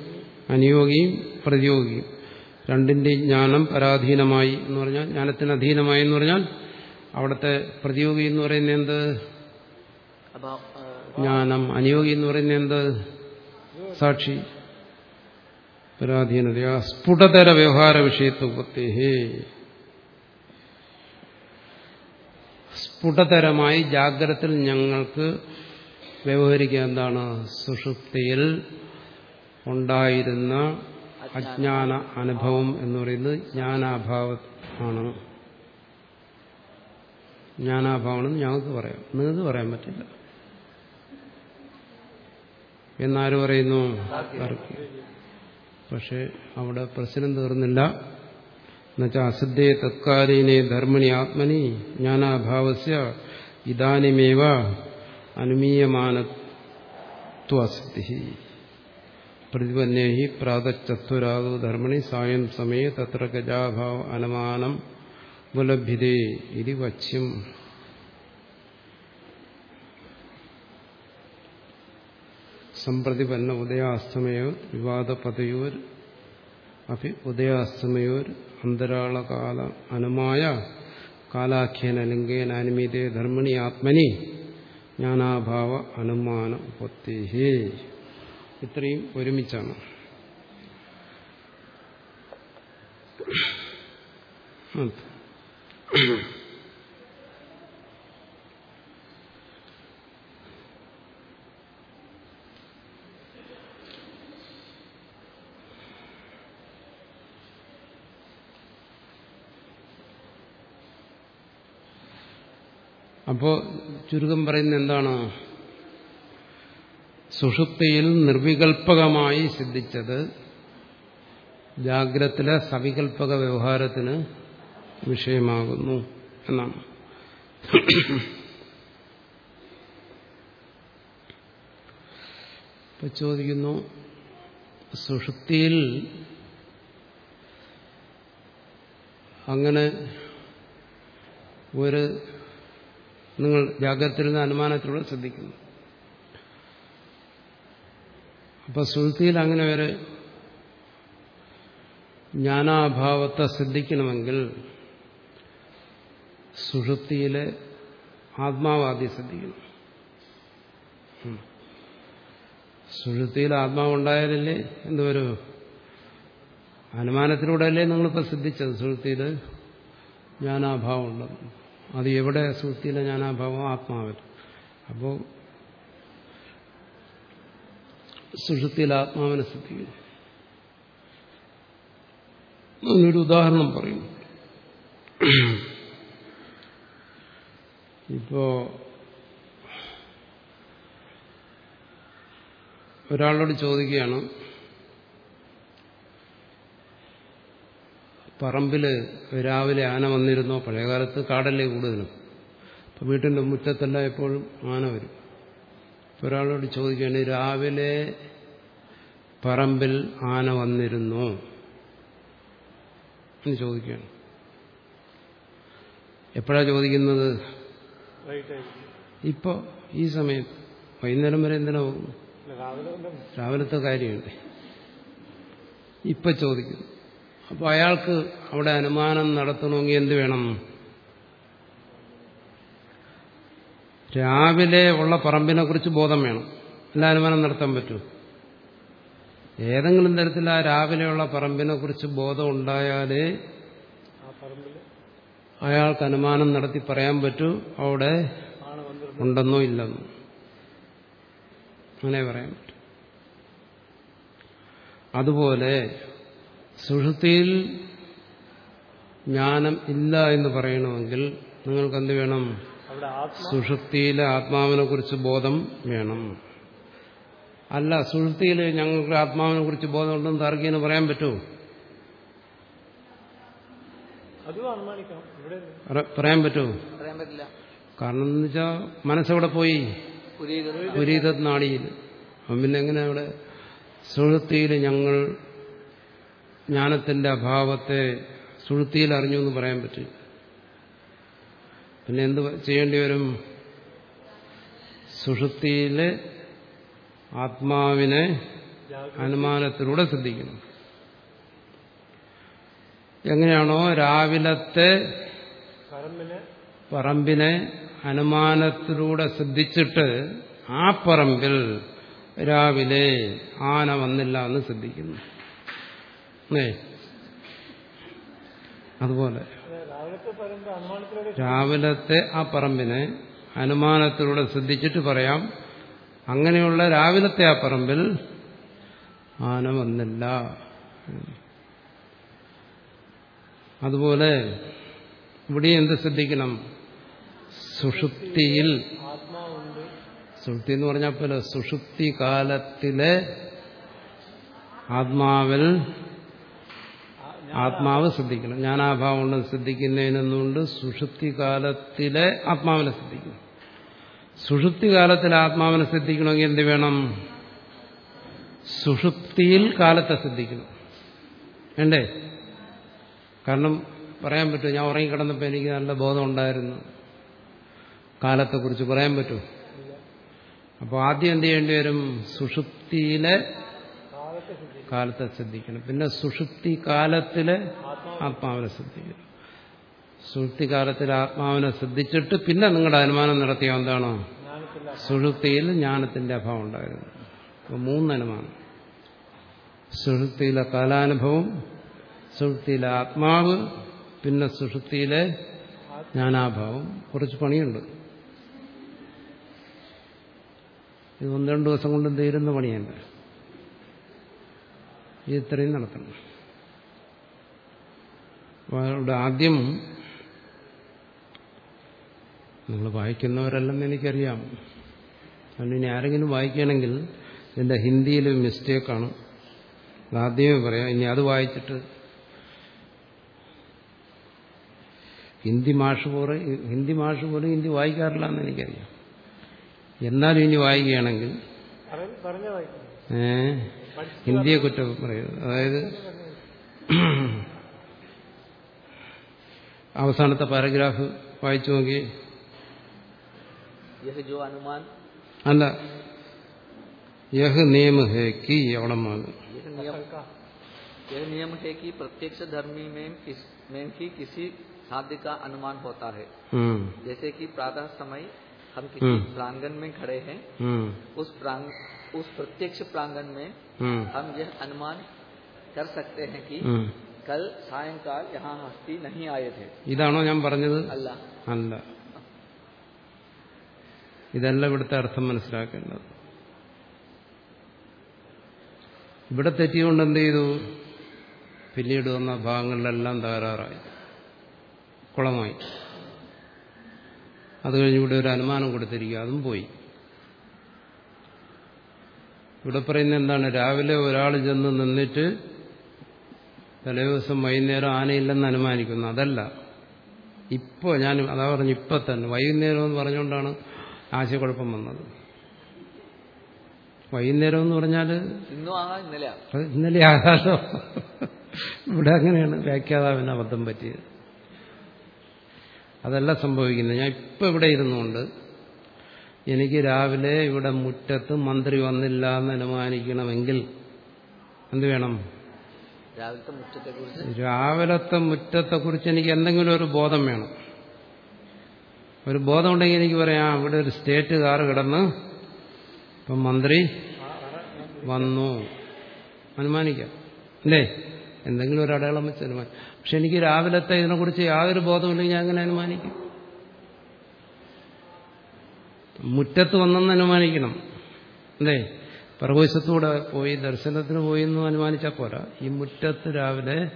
അനുയോഗിയും പ്രതിയോഗിയും രണ്ടിന്റെയും ജ്ഞാനം പരാധീനമായി എന്ന് പറഞ്ഞാൽ ജ്ഞാനത്തിന് അധീനമായി എന്ന് പറഞ്ഞാൽ അവിടുത്തെ പ്രതിയോഗി എന്ന് പറയുന്നത് എന്ത്? ജ്ഞാനം. അനുയോഗി എന്ന് പറയുന്നത് എന്ത്? സാക്ഷി. പരാധീനതയാ സ്ഫുടതര വ്യവഹാര വിഷയത്വത്തെ സ്ഫുടതരമായി ജാഗ്രതത്തിൽ ഞങ്ങൾക്ക് വ്യവഹരിക്കുക എന്താണ്? സുഷുപ്തിയിൽ ഉണ്ടായിരുന്ന അജ്ഞാന അനുഭവം എന്ന് പറയുന്നത് ജ്ഞാനാഭാവം ആണ്. ജ്ഞാനാഭാവമാണെന്ന് ഞങ്ങൾക്ക് പറയാം. നിങ്ങൾക്ക് പറയാൻ പറ്റില്ല. എന്നാര് പറയുന്നു. പക്ഷെ അവിടെ പ്രശ്നം തീർന്നില്ല. എന്നുവെച്ചാൽ അസിദ്ധേ തത്കാലീനെ ധർമ്മിണി ആത്മനി ജ്ഞാനാഭാവസ്യ ഇതാനിമേവ അനുമീയമാനത്വസിദ്ധി പ്രതിപന്നേഹി പ്രാതച്ചത്വരാതോ ധർമ്മണി സായം സമയത്ത് തത്ര ഗജാഭാവ അനുമാനം ഉപലഭ്യതേ ഇതി വച്യം സമ്പ്രതിപന്ന ഉദയാസ്തമയോ വിവാദപതയോർ അഭി ഉദയാസ്തമയോർ അന്തരാളകാല അനുമായ കാലാഖ്യേന ലിംഗേന അനുമീതേ ധർമ്മിണി ആത്മനി ജ്ഞാനാഭാവ അനുമാന ഉപത്തേഹേ ഇത്രയും ഒരുമിച്ചാണ് അത്. അപ്പോ ചുരുക്കം പറയുന്ന എന്താണ്? സുഷുപ്തിയിൽ നിർവികൽപകമായി സിദ്ധിച്ചത് ജാഗ്രത്തിലെ സവികൽപക വ്യവഹാരത്തിന് വിഷയമാകുന്നു എന്നാണ്. ഇപ്പൊ ചോദിക്കുന്നു സുഷുപ്തിയിൽ അങ്ങനെ ഒരു നിങ്ങൾ ജാഗ്രതയിലിരുന്ന അനുമാനത്തിലൂടെ ശ്രദ്ധിക്കുന്നു. അപ്പൊ സുഹൃത്തിയിൽ അങ്ങനെ വരെ ജ്ഞാനാഭാവത്തെ ശ്രദ്ധിക്കണമെങ്കിൽ സുഷുപ്തിയിലെ ആത്മാവാദ്യം ശ്രദ്ധിക്കണം. ആത്മാവ് സുഷുപ്തിയിൽ ആത്മാവുണ്ടായാലല്ലേ എന്തുവരും അനുമാനത്തിലൂടെയല്ലേ നിങ്ങളിപ്പോൾ ശ്രദ്ധിച്ചത് സുഹൃത്തിയിൽ ജ്ഞാനാഭാവം ഉണ്ടെന്ന് അത് എവിടെ സുഹൃത്തിയിലെ ജ്ഞാനാഭാവം ആത്മാവിൽ. അപ്പോൾ സുഷുത്തിയിൽ ആത്മാവിനെ ശ്രദ്ധിക്കുന്നു ഒരു ഉദാഹരണം പറയുന്നു ഇപ്പോ ഒരാളോട് ചോദിക്കുകയാണ് പറമ്പിൽ രാവിലെ ആന വന്നിരുന്നോ? പഴയകാലത്ത് കാടല്ലേ കൂടുതലും. അപ്പം വീട്ടിന്റെ മുറ്റത്തല്ല എപ്പോഴും ആന വരും. ഇപ്പൊ ഒരാളോട് ചോദിക്കുകയാണ് രാവിലെ പറമ്പിൽ ആന വന്നിരുന്നോ? എന്ന് ചോദിക്കുകയാണ്. എപ്പോഴാ ചോദിക്കുന്നത്? ഇപ്പോ ഈ സമയത്ത് വൈകുന്നേരം വരെ എന്തിനാ വല്ലതും രാവിലത്തെ കാര്യമുണ്ട്. ഇപ്പൊ ചോദിക്കുന്നു. അപ്പൊ അയാൾക്ക് അവിടെ അനുമാനം നടത്തണമെങ്കിൽ എന്ത് വേണം? രാവിലെ ഉള്ള പറമ്പിനെ കുറിച്ച് ബോധം വേണം. എല്ലാ അനുമാനം നടത്താൻ പറ്റൂ. ഏതെങ്കിലും തരത്തിൽ ആ രാവിലെയുള്ള പറമ്പിനെ കുറിച്ച് ബോധം ഉണ്ടായാലേ അയാൾക്ക് അനുമാനം നടത്തി പറയാൻ പറ്റൂ. അവിടെ ഉണ്ടെന്നോ ഇല്ലെന്നോ. അങ്ങനെ പറയാൻ പറ്റും. അതുപോലെ സുഷുതിയിൽ ജ്ഞാനം ഇല്ല എന്ന് പറയണമെങ്കിൽ നിങ്ങൾക്ക് എന്ത് വേണം സുഷുപ്തിയിലെ ആത്മാവിനെ കുറിച്ച് ബോധം വേണം. അല്ല സുഷുപ്തിയിൽ ഞങ്ങൾക്ക് ആത്മാവിനെ കുറിച്ച് ബോധമുണ്ടെന്ന് താർക്കിന് പറയാൻ പറ്റുമോ പറയാൻ പറ്റുമോ പറയാൻ പറ്റില്ല. കാരണം എന്ന് വെച്ചാൽ മനസ്സെവിടെ പോയി? പുരീത പുരീതത് നാടിയിൽ അപ്പം പിന്നെ എങ്ങനെ അവിടെ? സുഹൃത്തിയിൽ ഞങ്ങൾ ജ്ഞാനത്തിന്റെ അഭാവത്തെ സുഴുത്തിയിൽ അറിഞ്ഞു എന്ന് പറയാൻ പറ്റും. പിന്നെ എന്ത് ചെയ്യേണ്ടി വരും? സുഷുപ്തിയിലെ ആത്മാവിനെ അനുമാനത്തിലൂടെ ശ്രദ്ധിക്കണം എങ്ങനെയാണോ രാവിലത്തെ പറമ്പിനെ അനുമാനത്തിലൂടെ ശ്രദ്ധിച്ചിട്ട് ആ പറമ്പിൽ രാവിലെ ആന വന്നില്ല എന്ന് ശ്രദ്ധിക്കുന്നു. അതുപോലെ. അതെ, രാവിലത്തെ ആ പറമ്പിനെ അനുമാനത്തിലൂടെ ശ്രദ്ധിച്ചിട്ട് പറയാം. അങ്ങനെയുള്ള രാവിലത്തെ ആ പറമ്പിൽ ആന വന്നില്ല അതുപോലെ ഇവിടെ എന്ത് ശ്രദ്ധിക്കണം? സുഷുപ്തിയിൽ. സുഷുപ്തി എന്ന് പറഞ്ഞാൽ പോലെ സുഷുപ്തി കാലത്തിലെ ആത്മാവിൽ ആത്മാവ് ശ്രദ്ധിക്കണം. ജ്ഞാനാഭാവം കൊണ്ട് ശ്രദ്ധിക്കുന്നതിനൊന്നുകൊണ്ട് സുഷുപ്തി കാലത്തിലെ ആത്മാവിനെ ശ്രദ്ധിക്കണം. സുഷുപ്തി കാലത്തിലെ ആത്മാവിനെ ശ്രദ്ധിക്കണമെങ്കിൽ എന്ത് വേണം? സുഷുപ്തിയിൽ കാലത്തെ ശ്രദ്ധിക്കണം. വേണ്ടേ? കാരണം പറയാൻ പറ്റുമോ? ഞാൻ ഉറങ്ങിക്കിടന്നപ്പോൾ എനിക്ക് നല്ല ബോധം ഉണ്ടായിരുന്നു കാലത്തെക്കുറിച്ച് പറയാൻ പറ്റുമോ? അപ്പോൾ ആദ്യം എന്ത് ചെയ്യേണ്ടി വരും? സുഷുപ്തിയിലെ കാലത്തെ ശ്രദ്ധിക്കണം. പിന്നെ സുഷുപ്തി കാലത്തിലെ ആത്മാവിനെ ശ്രദ്ധിക്കണം. സുഷുപ്തി കാലത്തിൽ ആത്മാവിനെ ശ്രദ്ധിച്ചിട്ട് പിന്നെ നിങ്ങളുടെ അനുമാനം നടത്തിയ എന്താണോ? സുഷുപ്തിയിൽ ജ്ഞാനത്തിന്റെ അഭാവം ഉണ്ടായിരുന്നു. അപ്പോൾ മൂന്ന് അനുമാനം. സുഷുപ്തിയിലെ കാലാനുഭവം സുഷുപ്തിയിലെ ആത്മാവ് പിന്നെ സുഷുപ്തിയിലെ ജ്ഞാനാഭാവം. കുറച്ച് പണിയുണ്ട്. ഇത് ഒന്ന് രണ്ട് ദിവസം കൊണ്ട് തീരുന്ന പണിയല്ല ഇത് ഇത്രയും നടത്തണം. അവരുടെ അവിടെ ആദ്യം നിങ്ങൾ വായിക്കുന്നവരല്ലെന്ന് എനിക്കറിയാം. അതുകൊണ്ട് ഇനി ആരെങ്കിലും വായിക്കുകയാണെങ്കിൽ ഇതിന്റെ ഹിന്ദിയിൽ മിസ്റ്റേക്കാണ്. അതാദ്യമേ പറയാം. ഇനി അത് വായിച്ചിട്ട് ഹിന്ദി മാഷ് പോലെ ഹിന്ദി മാഷ് പോലും ഹിന്ദി വായിക്കാറില്ല എന്ന് എനിക്കറിയാം. എന്നാലും ഇനി വായിക്കുകയാണെങ്കിൽ ഏഹ് ഹിന്ദിയെ കുറ്റം പറയുന്നത് അതായത് അവസാനത്തെ പാരഗ്രാഫ് വായിച്ചു നോക്കി यह जो अनुमान അല്ല യഹ് നിയമ ഹേ കി അവിടെ മാകും यह नियम यह नियम है कि प्रत्यक्ष धर्मी में किस में ही किसी साध्य का अनुमान होता है ഉം, जैसे कि प्रातः समय हम किसी हम्म। प्रांगण में खड़े हैं ഉം, उस प्रांग उस प्रत्यक्ष प्रांगण में ഉം, हम यह अनुमान कर सकते हैं कि ഉം. कल सायंकाल यहाँ हस्ती नहीं आए थे ഇതാണോ ഞാൻ പറഞ്ഞത് अल्लाह അല്ല ഇതല്ല ഇവിടുത്തെ അർത്ഥം മനസ്സിലാക്കേണ്ടത് ഇവിടെ തെറ്റിയുകൊണ്ട് എന്ത് ചെയ്തു പിന്നീട് വന്ന ഭാഗങ്ങളിലെല്ലാം തകരാറായി കുളമായി അത് കഴിഞ്ഞ് ഇവിടെ ഒരു അനുമാനം കൊടുത്തിരിക്കുക. അതും പോയി. ഇവിടെ പറയുന്ന എന്താണ്? രാവിലെ ഒരാൾ ചെന്ന് നിന്നിട്ട് തലേദിവസം വൈകുന്നേരം ആനയില്ലെന്ന് അനുമാനിക്കുന്നു. അതല്ല. ഇപ്പോൾ ഞാൻ അതാ പറഞ്ഞു ഇപ്പം തന്നെ. വൈകുന്നേരം എന്ന് പറഞ്ഞുകൊണ്ടാണ് ആശയക്കുഴപ്പം വന്നത്. വൈകുന്നേരം എന്ന് പറഞ്ഞാൽ ഇന്നലെ ആകാശം ഇവിടെ അങ്ങനെയാണ്. വ്യാഖ്യാതാവിന് അബദ്ധം പറ്റിയത്. അതല്ല സംഭവിക്കുന്നത്. ഞാൻ ഇപ്പം ഇവിടെ ഇരുന്നുകൊണ്ട് എനിക്ക് രാവിലെ ഇവിടെ മുറ്റത്ത് മന്ത്രി വന്നില്ല എന്ന് അനുമാനിക്കണമെങ്കിൽ എന്ത് വേണം? രാവിലത്തെ മുറ്റത്തെ കുറിച്ച് രാവിലത്തെ മുറ്റത്തെക്കുറിച്ച് എനിക്ക് എന്തെങ്കിലും ഒരു ബോധം വേണം. ഒരു ബോധം ഉണ്ടെങ്കിൽ എനിക്ക് പറയാം ഇവിടെ ഒരു സ്റ്റേറ്റ് കാർ കിടന്ന് ഇപ്പം മന്ത്രി വന്നു. അനുമാനിക്കാം. അല്ലേ? എന്തെങ്കിലും ഒരു അടയാളം വെച്ച് അനുമാനിക്കും. പക്ഷെ എനിക്ക് രാവിലത്തെ ഇതിനെക്കുറിച്ച് യാതൊരു ബോധമില്ലെങ്കിൽ ഞാൻ അങ്ങനെ അനുമാനിക്കും? മുറ്റത്ത് വന്നെന്ന് അനുമാനിക്കണം. അല്ലേ? പ്രവേശത്തൂടെ പോയി ദർശനത്തിന് പോയി എന്ന് അനുമാനിച്ചാൽ പോരാ. ഈ മുറ്റത്ത് രാവിലെ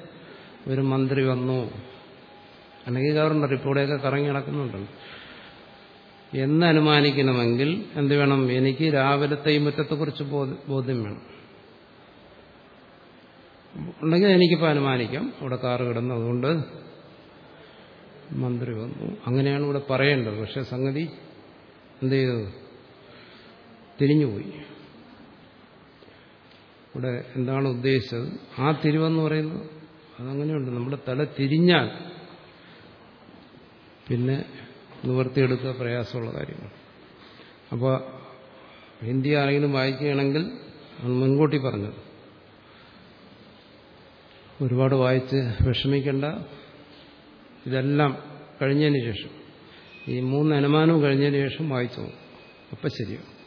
ഒരു മന്ത്രി വന്നു. അല്ലെങ്കിൽ ഗവർണർ ഇപ്പോഴെയൊക്കെ കറങ്ങി നടക്കുന്നുണ്ടല്ലോ. എന്ന് അനുമാനിക്കണമെങ്കിൽ എന്ത് വേണം? എനിക്ക് രാവിലത്തെ ഈ മുറ്റത്തെക്കുറിച്ച് ബോധ- ബോധ്യം വേണം. ഉണ്ടെങ്കിൽ എനിക്കിപ്പോൾ അനുമാനിക്കാം. അവിടെ കാറ് കിടന്നു അതുകൊണ്ട് മന്ത്രി വന്നു. അങ്ങനെയാണ് ഇവിടെ പറയേണ്ടത്. പക്ഷെ സംഗതി എന്ത് ചെയ്തു? തിരിഞ്ഞുപോയി. ഇവിടെ എന്താണ് ഉദ്ദേശിച്ചത്? ആ തിരിവെന്ന് പറയുന്നത് അതങ്ങനെയുണ്ട്. നമ്മുടെ തല തിരിഞ്ഞാൽ പിന്നെ നിവർത്തിയെടുക്കുക പ്രയാസമുള്ള കാര്യങ്ങൾ. അപ്പോൾ ഹിന്ദി ആരെങ്കിലും വായിക്കുകയാണെങ്കിൽ മുൻകൂട്ടി പറഞ്ഞത്. ഒരുപാട് വായിച്ച് വിഷമിക്കേണ്ട. ഇതെല്ലാം കഴിഞ്ഞതിന് ശേഷം ഈ മൂന്ന് അനുമാനവും കഴിഞ്ഞതിന് ശേഷം വായിച്ചു അപ്പം ശരിയാവും.